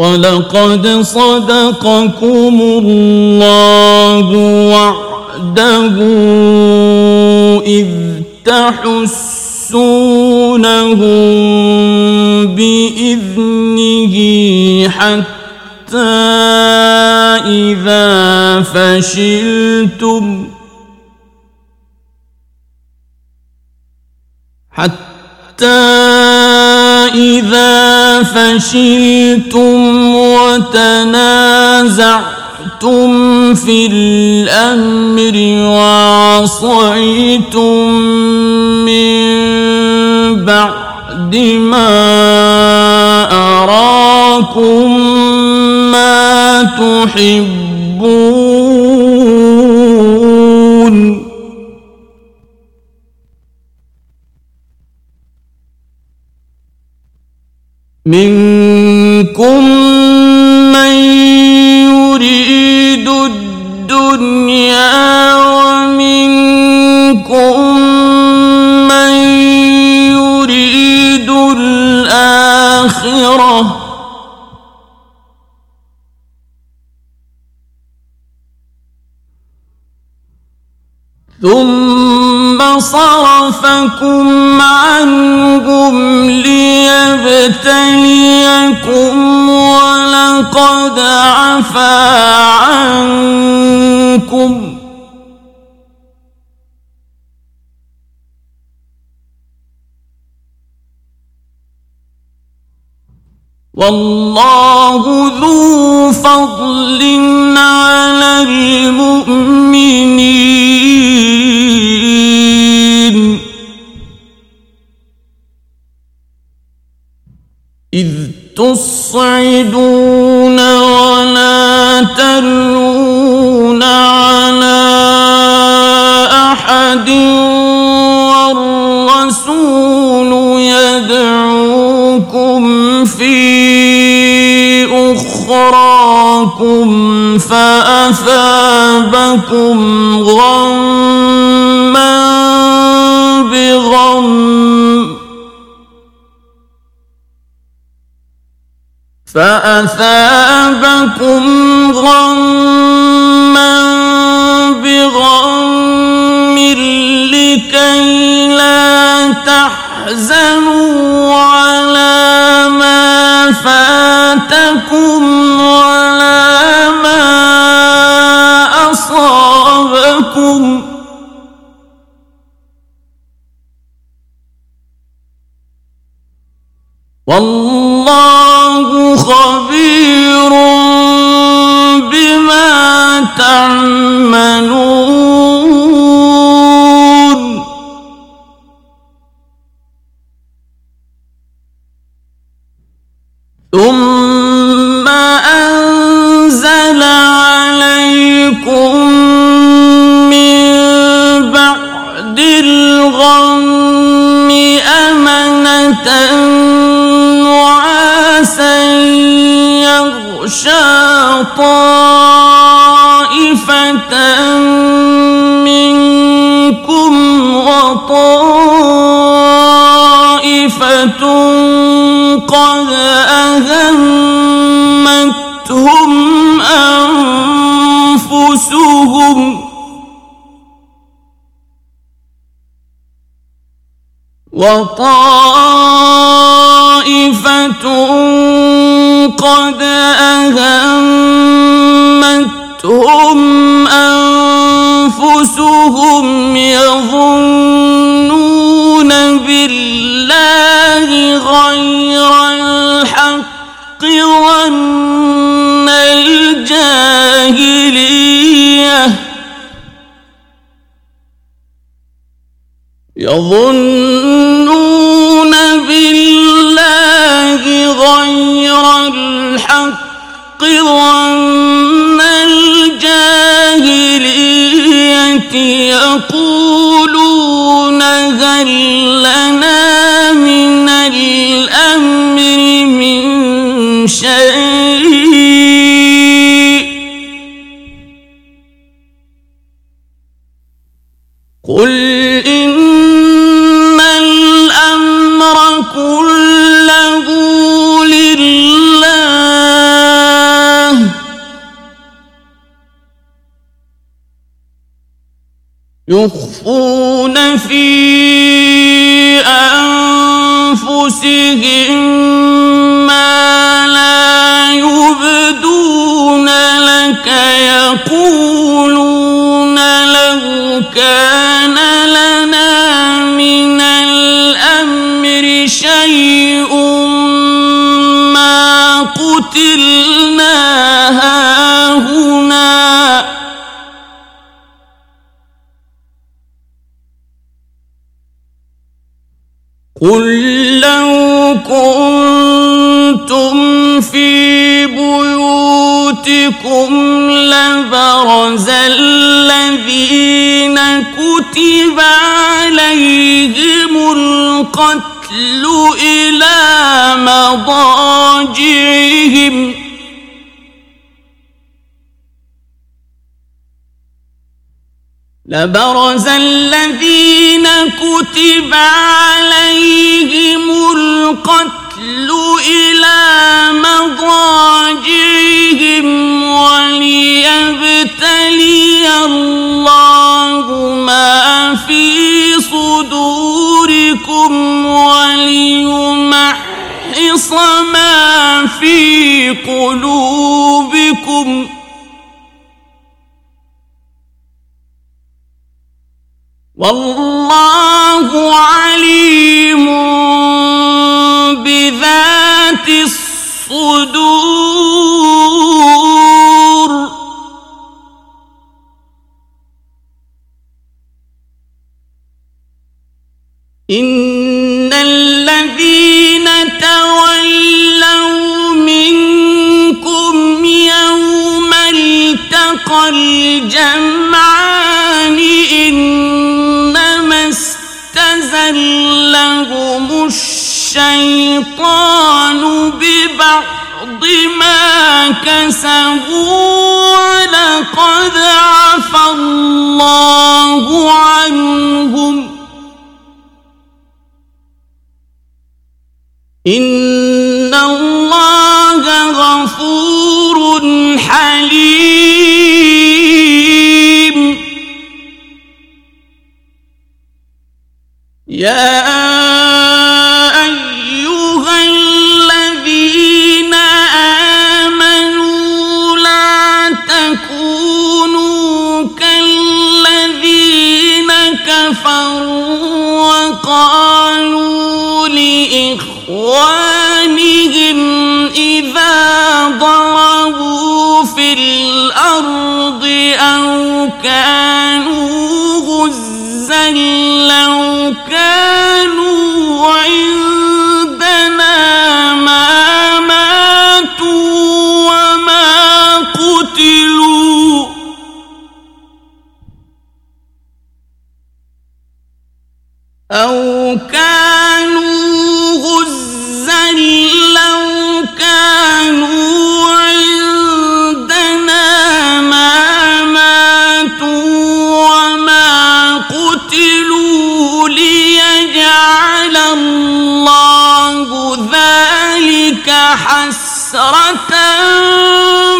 وَلَقَدْ صَدَقَكُمُ اللَّهُ وَعْدَهُ إِذْ تَحُسُّونَهُم بِإِذْنِهِ حَتَّى إِذَا فَشِلْتُمْ حَتَّى إذا فشلتم وتنازعتم في الأمر وعصيتم من بعد ما أراكم ما تحبون منكم صرفكم عنهم ليبتليكم ولقد عفا عنكم والله ذو فضل على المؤمنين إذ تصعدون ولا تلون على أحد والرسول يدعوكم في أخراكم فأثابكم غما بغم فأثابكم غما بغم لكي لا تحزنوا على ما فاتكم ولا ما أصابكم والله خبير بما تعملون. طائفة منكم وطائفة قد أهمتهم أنفسهم وطائفة طائفة قد أهمتهم أنفسهم يظنون بالله غير الحق ظن الجاهليه يظنون غير الحق ظن الجاهلية يقولون هل لنا من الأمر من شيء يخفون في أنفسهم ما لا يبدون لك يقولون لو كان قل لو كنتم في بيوتكم لبرز الذين كتب عليهم القتل إلى مضاجعهم لبرز الذين كتب عليهم القتل إلى مضاجعهم وليبتلي الله ما في صدوركم وليمحص ما في قلوبكم والله عليم بذات الصدور إن الذين تولوا منكم يوم التقى الجمعان الشيطان ببعض ما كسبوا ولقد عفى الله عنهم. إن كانوا غزا لو كانوا عندنا ما ماتوا وما قتلوا. أو كانوا الله ذلك حسرة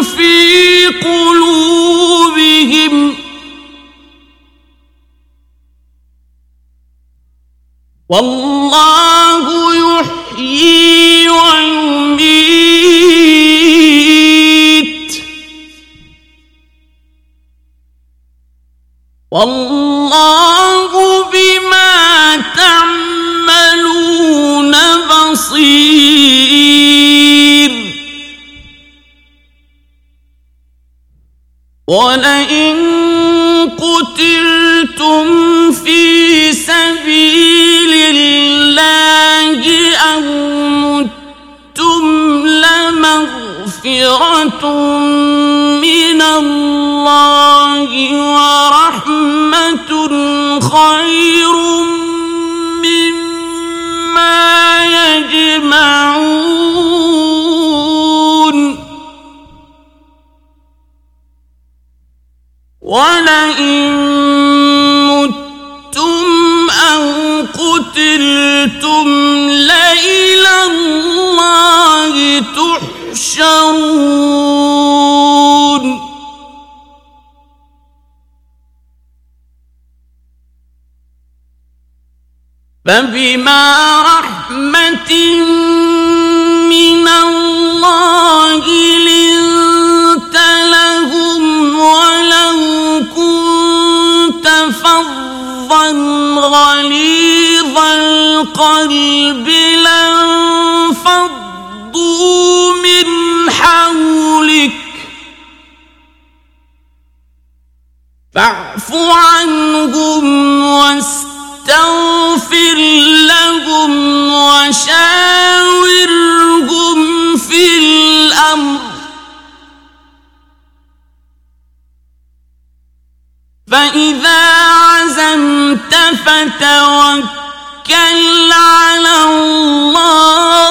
في قلوبهم والله يحيي ويميت والله ولئن قتلتم في سبيل الله أو متم لمغفرة من الله ورحمة خير مما يجمعون تحشرون فبما رحمة من الله لنت لهم ولو كنت فظا غليظ القلب لانفضوا فاعف عنهم واستغفر لهم وشاورهم في الأمر. فإذا عزمت فتوكل على الله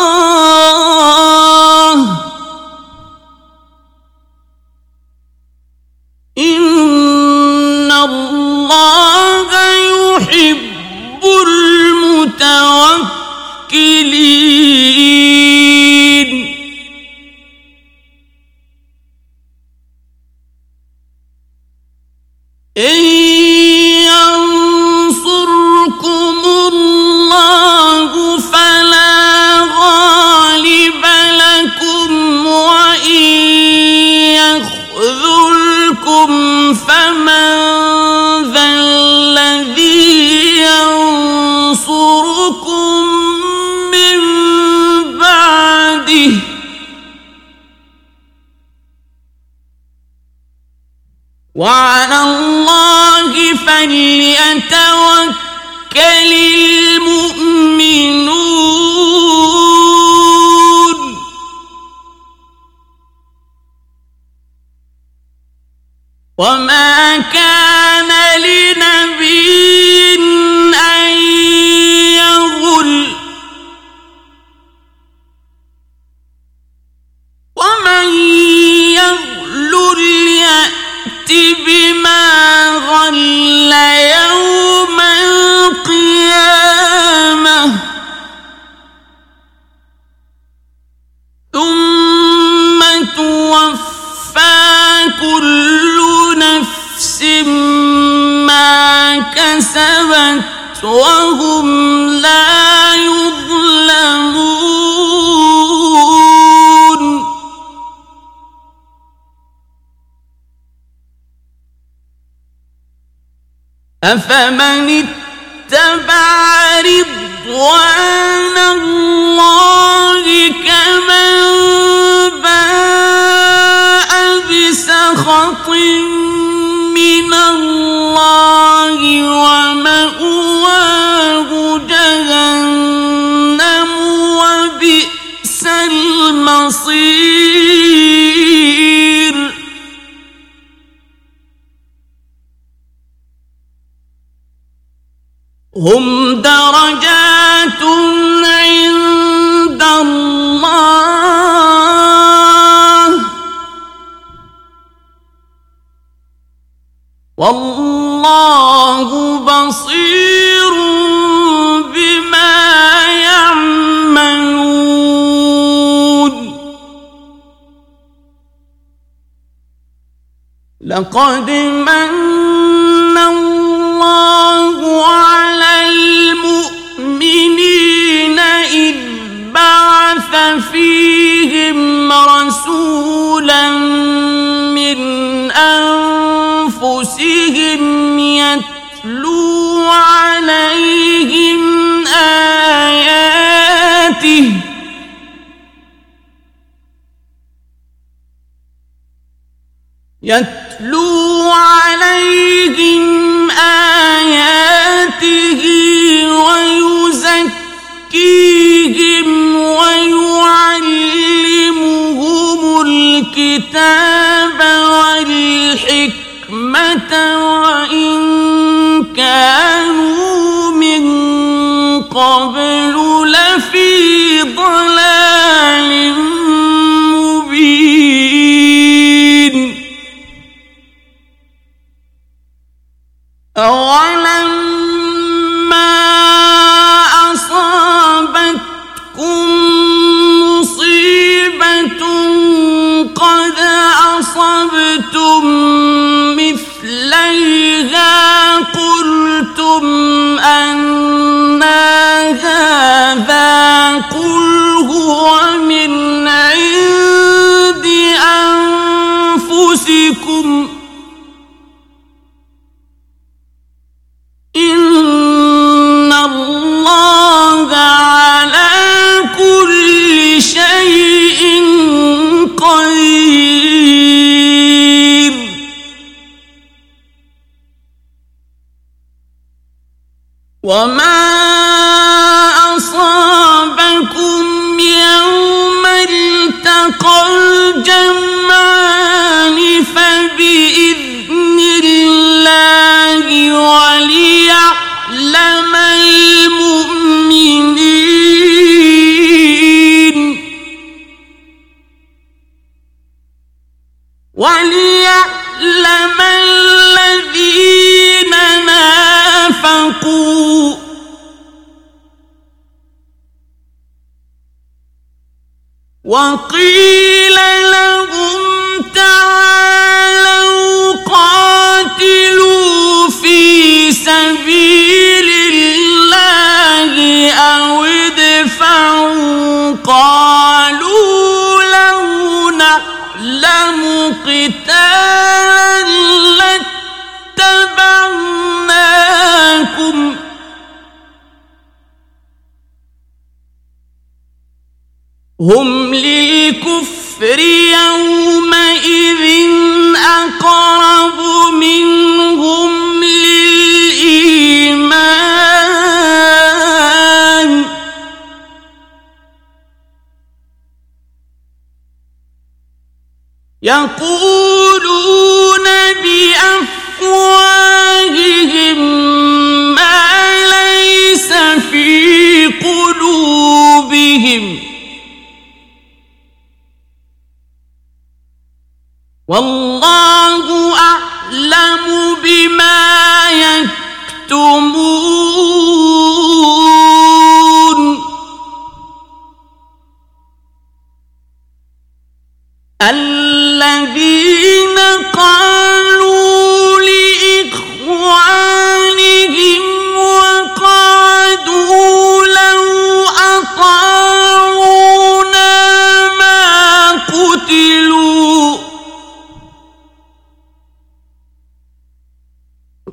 لقد الكتاب والحكمة وما أصابكم يوم التقى الجمعان فبإذن الله وليعلم المؤمنين وليعلم الذين وقيل لهم تعالوا قاتلوا في سبيل الله أو ادفعوا قالوا لو نعلم قتال هم للكفر يومئذ أقرب منهم للإيمان. يقول والله أعلم بما يكتمون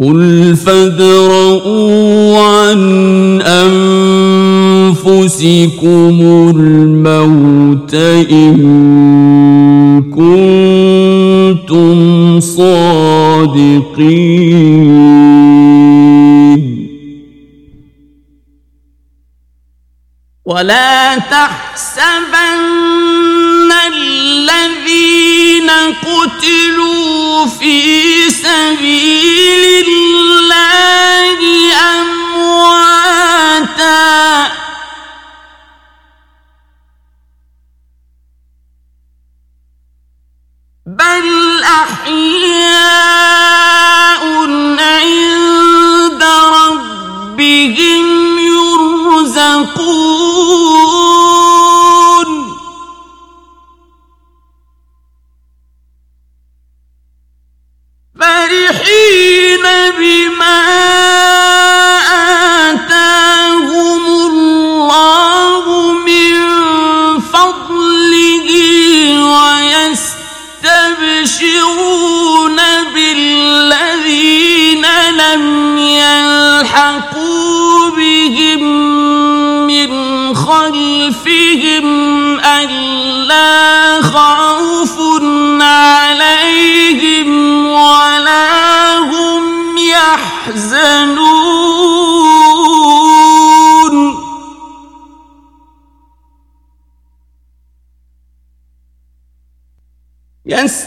قل فادرؤوا عن أنفسكم الموت إن كنتم صادقين ولا تحسبن يحزنون. يس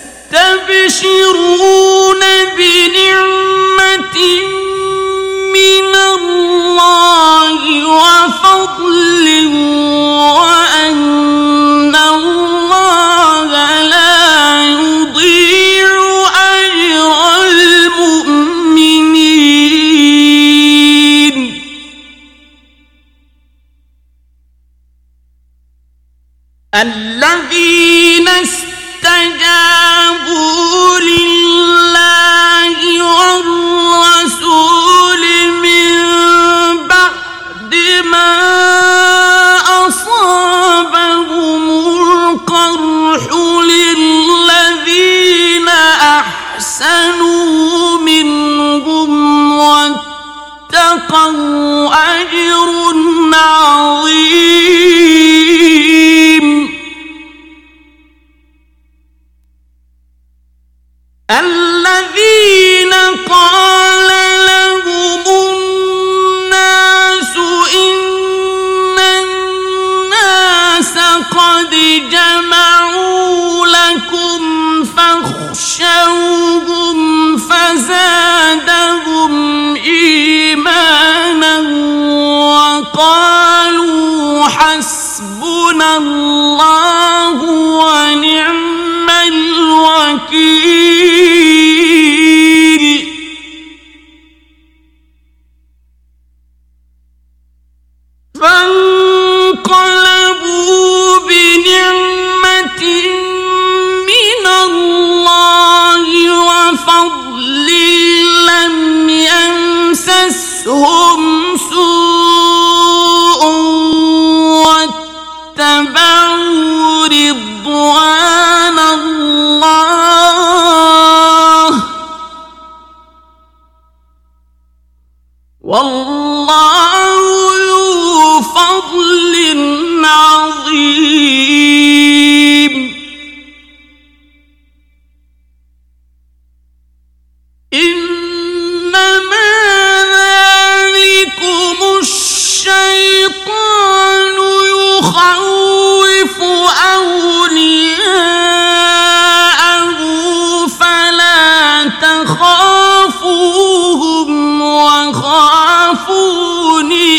اللہ ونعم فانقلبوا بنعمة من الله وفضل لم يمسسهم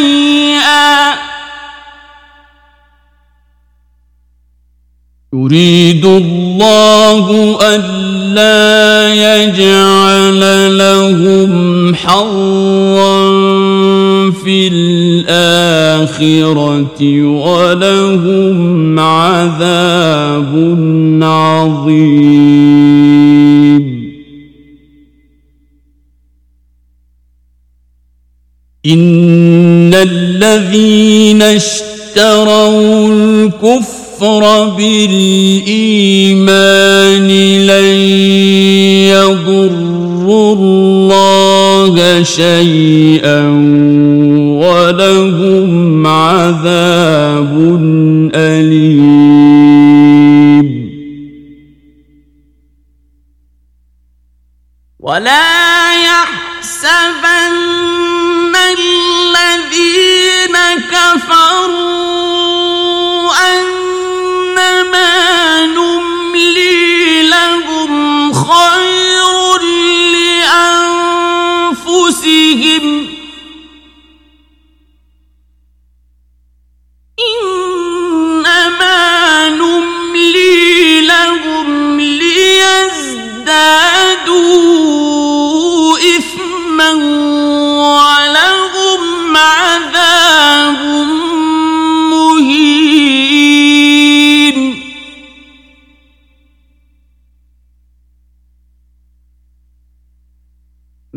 شيئا. يريد الله ألا يجعل لهم حرا في الآخرة ولهم عذاب عظيم. إن الذين اشتروا الكفر بالإيمان لن يضروا الله شيئا ولهم عذاب أليم. ولا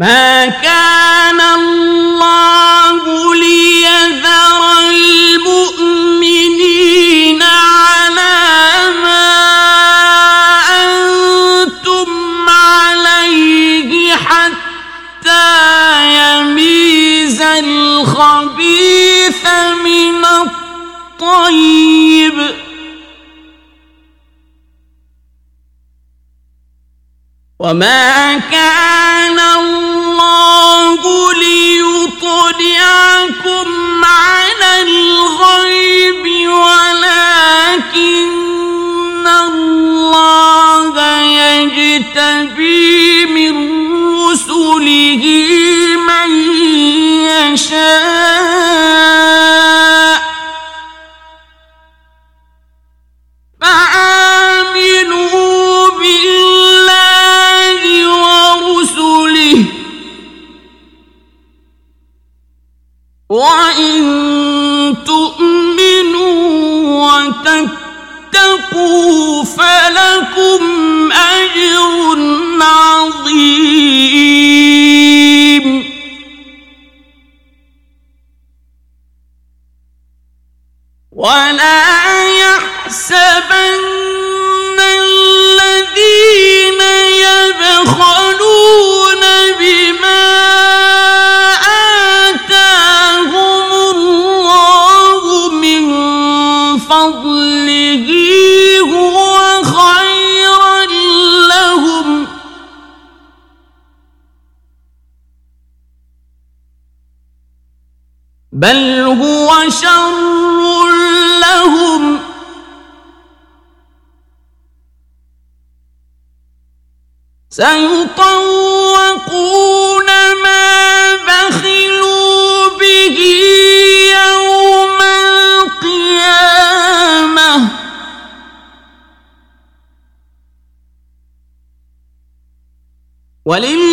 ما كان الله ليذر المؤمنين على ما أنتم عليه حتى يميز الخبيث من الطيب وما يشاء سيطوقون ما بخلوا به يوم القيامة. ولله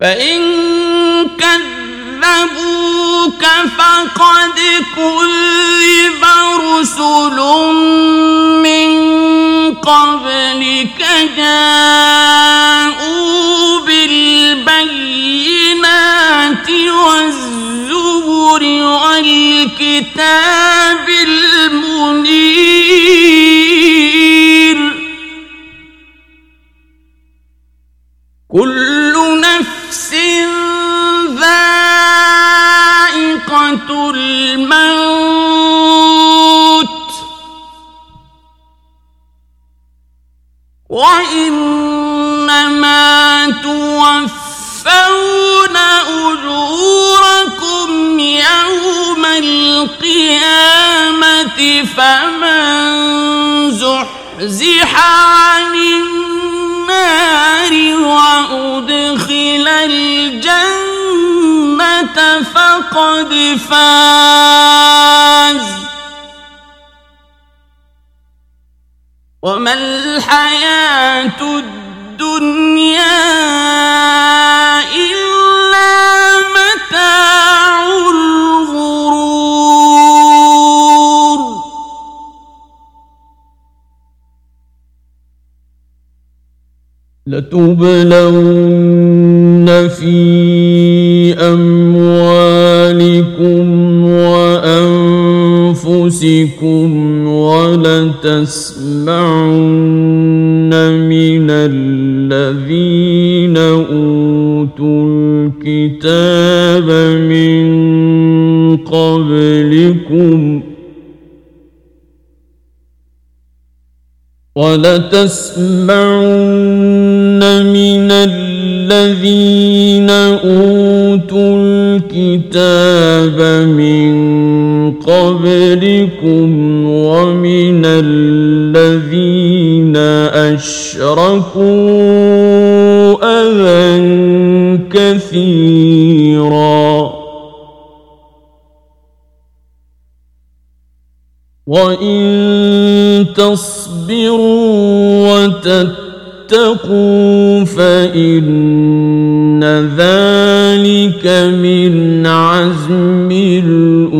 فإن كذبوك فقد كذب رسل من قبلك جاءوا بالبينات والزبر والكتاب المنير وإنما توفون أجوركم يوم القيامة فمن زحزح عن النار وأدخل الجنة فقد فاز وما الحياة الدنيا إلا متاع الغرور لتبلون في أموالكم وأنفسكم ولتسمعن من الذين أوتوا الكتاب من قبلكم ولتسمعن من الذين أوتوا الكتاب من قبلكم ومن الذين أشركوا أذى كثيرا. وإن تصبروا وتتقوا فإن ذلك من عزم الأمور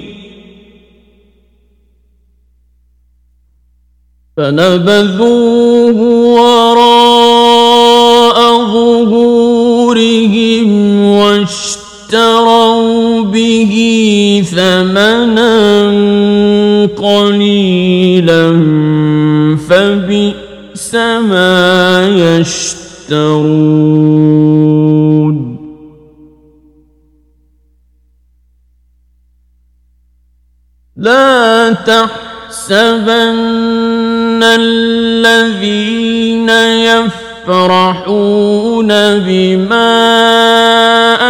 فنبذوه وراء ظهورهم واشتروا به ثمنا قليلا فبئس ما يشترون. لا تحسبن الذين يفرحون بما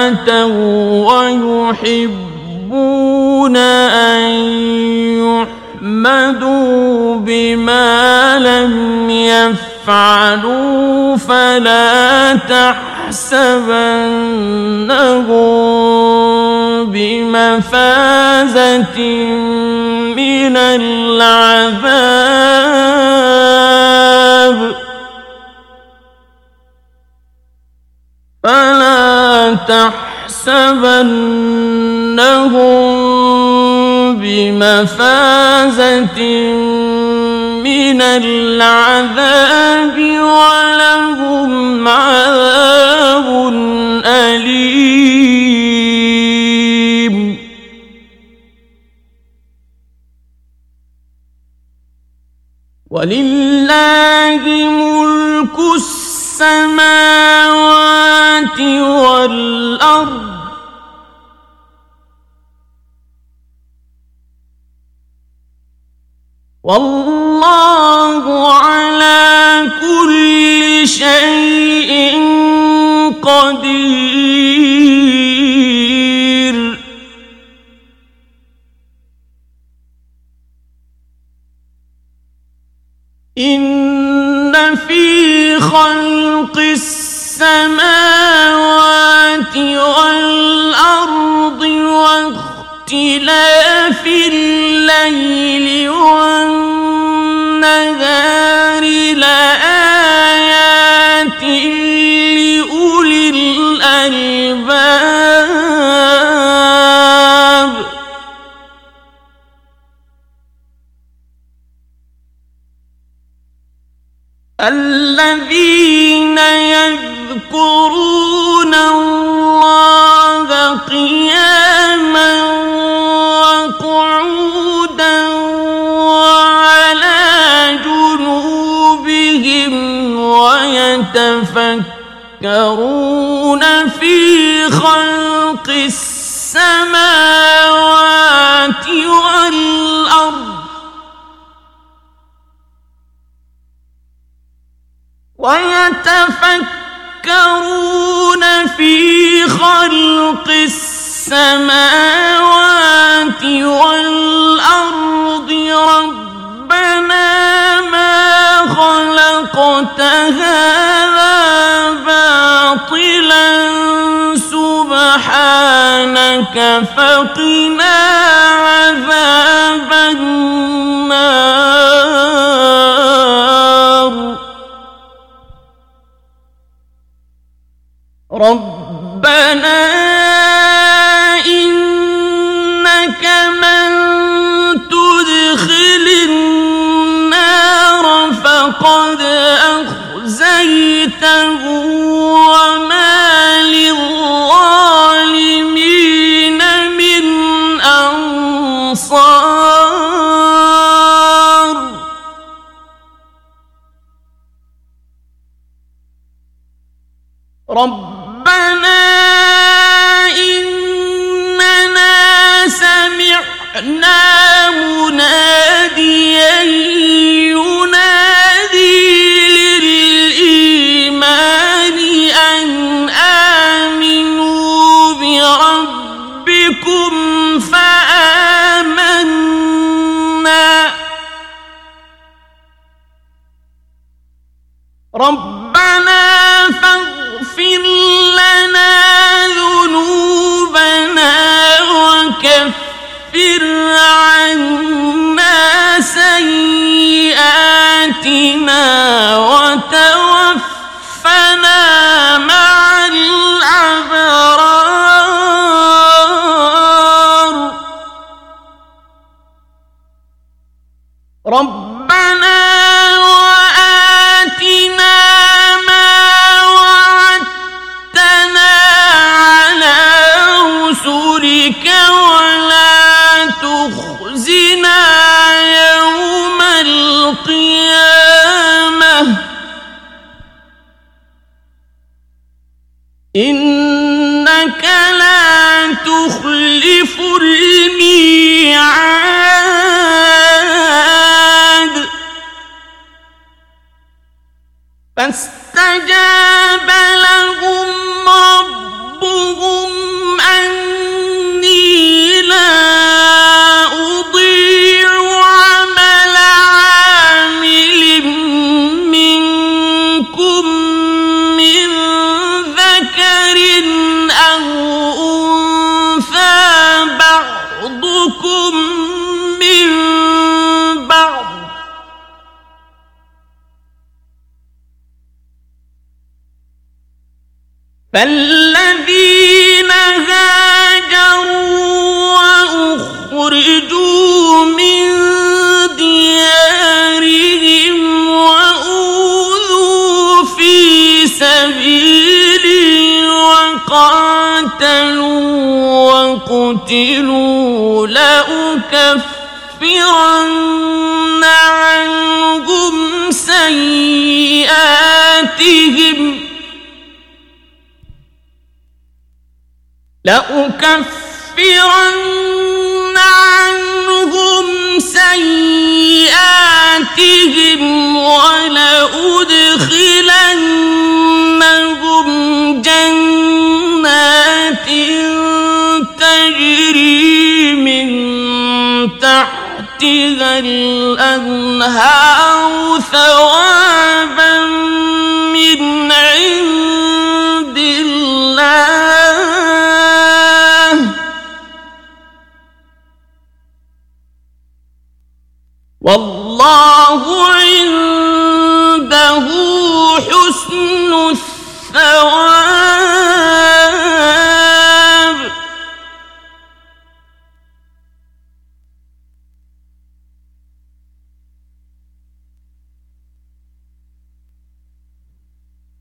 أتوا ويحبون أن يحمدوا بما لم يفعلوا فلا تحسبنهم بمفازة من العذاب فلا تحسبنهم بمفازة من العذاب ولهم عذاب أليم. ولله ملك السماوات والأرض. والله على كل شيء قدير. في الليل والنهار ويتفكرون في خلق السماوات والأرض ويتفكرون في خلق السماوات والأرض ربنا فقنا عذاب النار. ربنا ربنا إننا سمعنا منادي فاغفر لنا ذنوبنا وكفر عنا سيئاتنا وتوفنا مع الأبرار. فاستجاب لهم ربهم فالذين هاجروا وأخرجوا من ديارهم وأوذوا في سبيلي وقاتلوا وقتلوا لأكفرن عنهم سيئاتهم لأكفرن عنهم سيئاتهم ولأدخلنهم جنات تجري من تحتها الأنهار ثوابا من عند الله والله عنده حسن الثواب.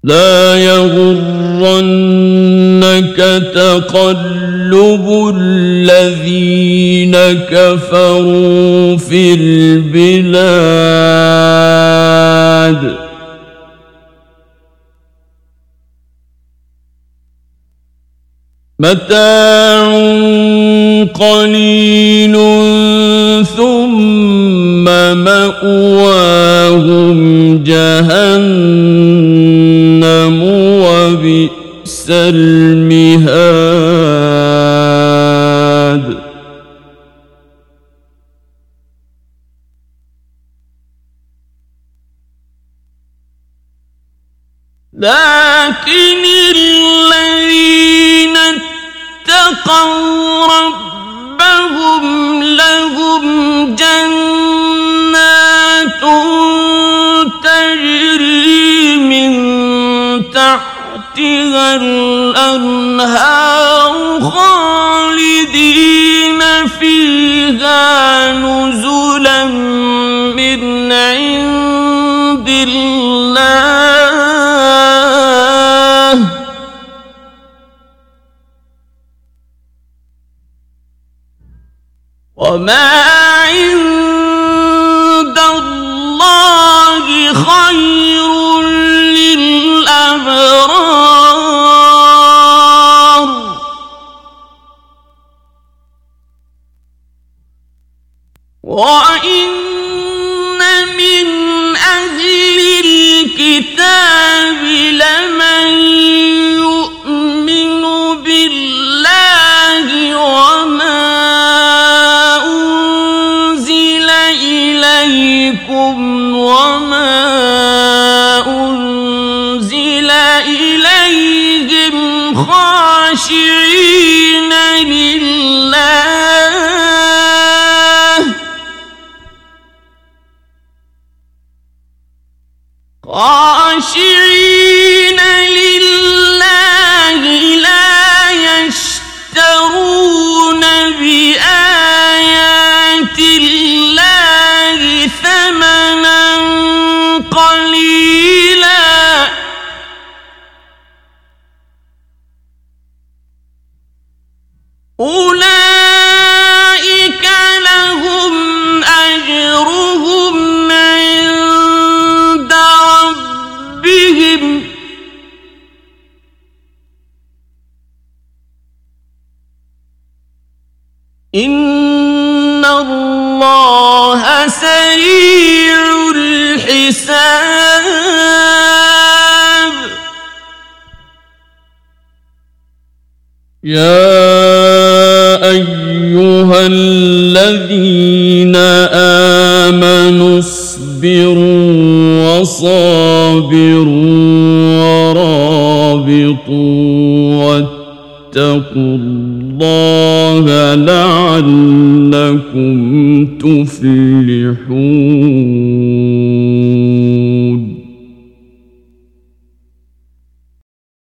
لا يغرنك تقلب الذين كفروا في البلاد. متاع قليل ثم مأواهم جهنم وبئس سلمها وما تفلحون.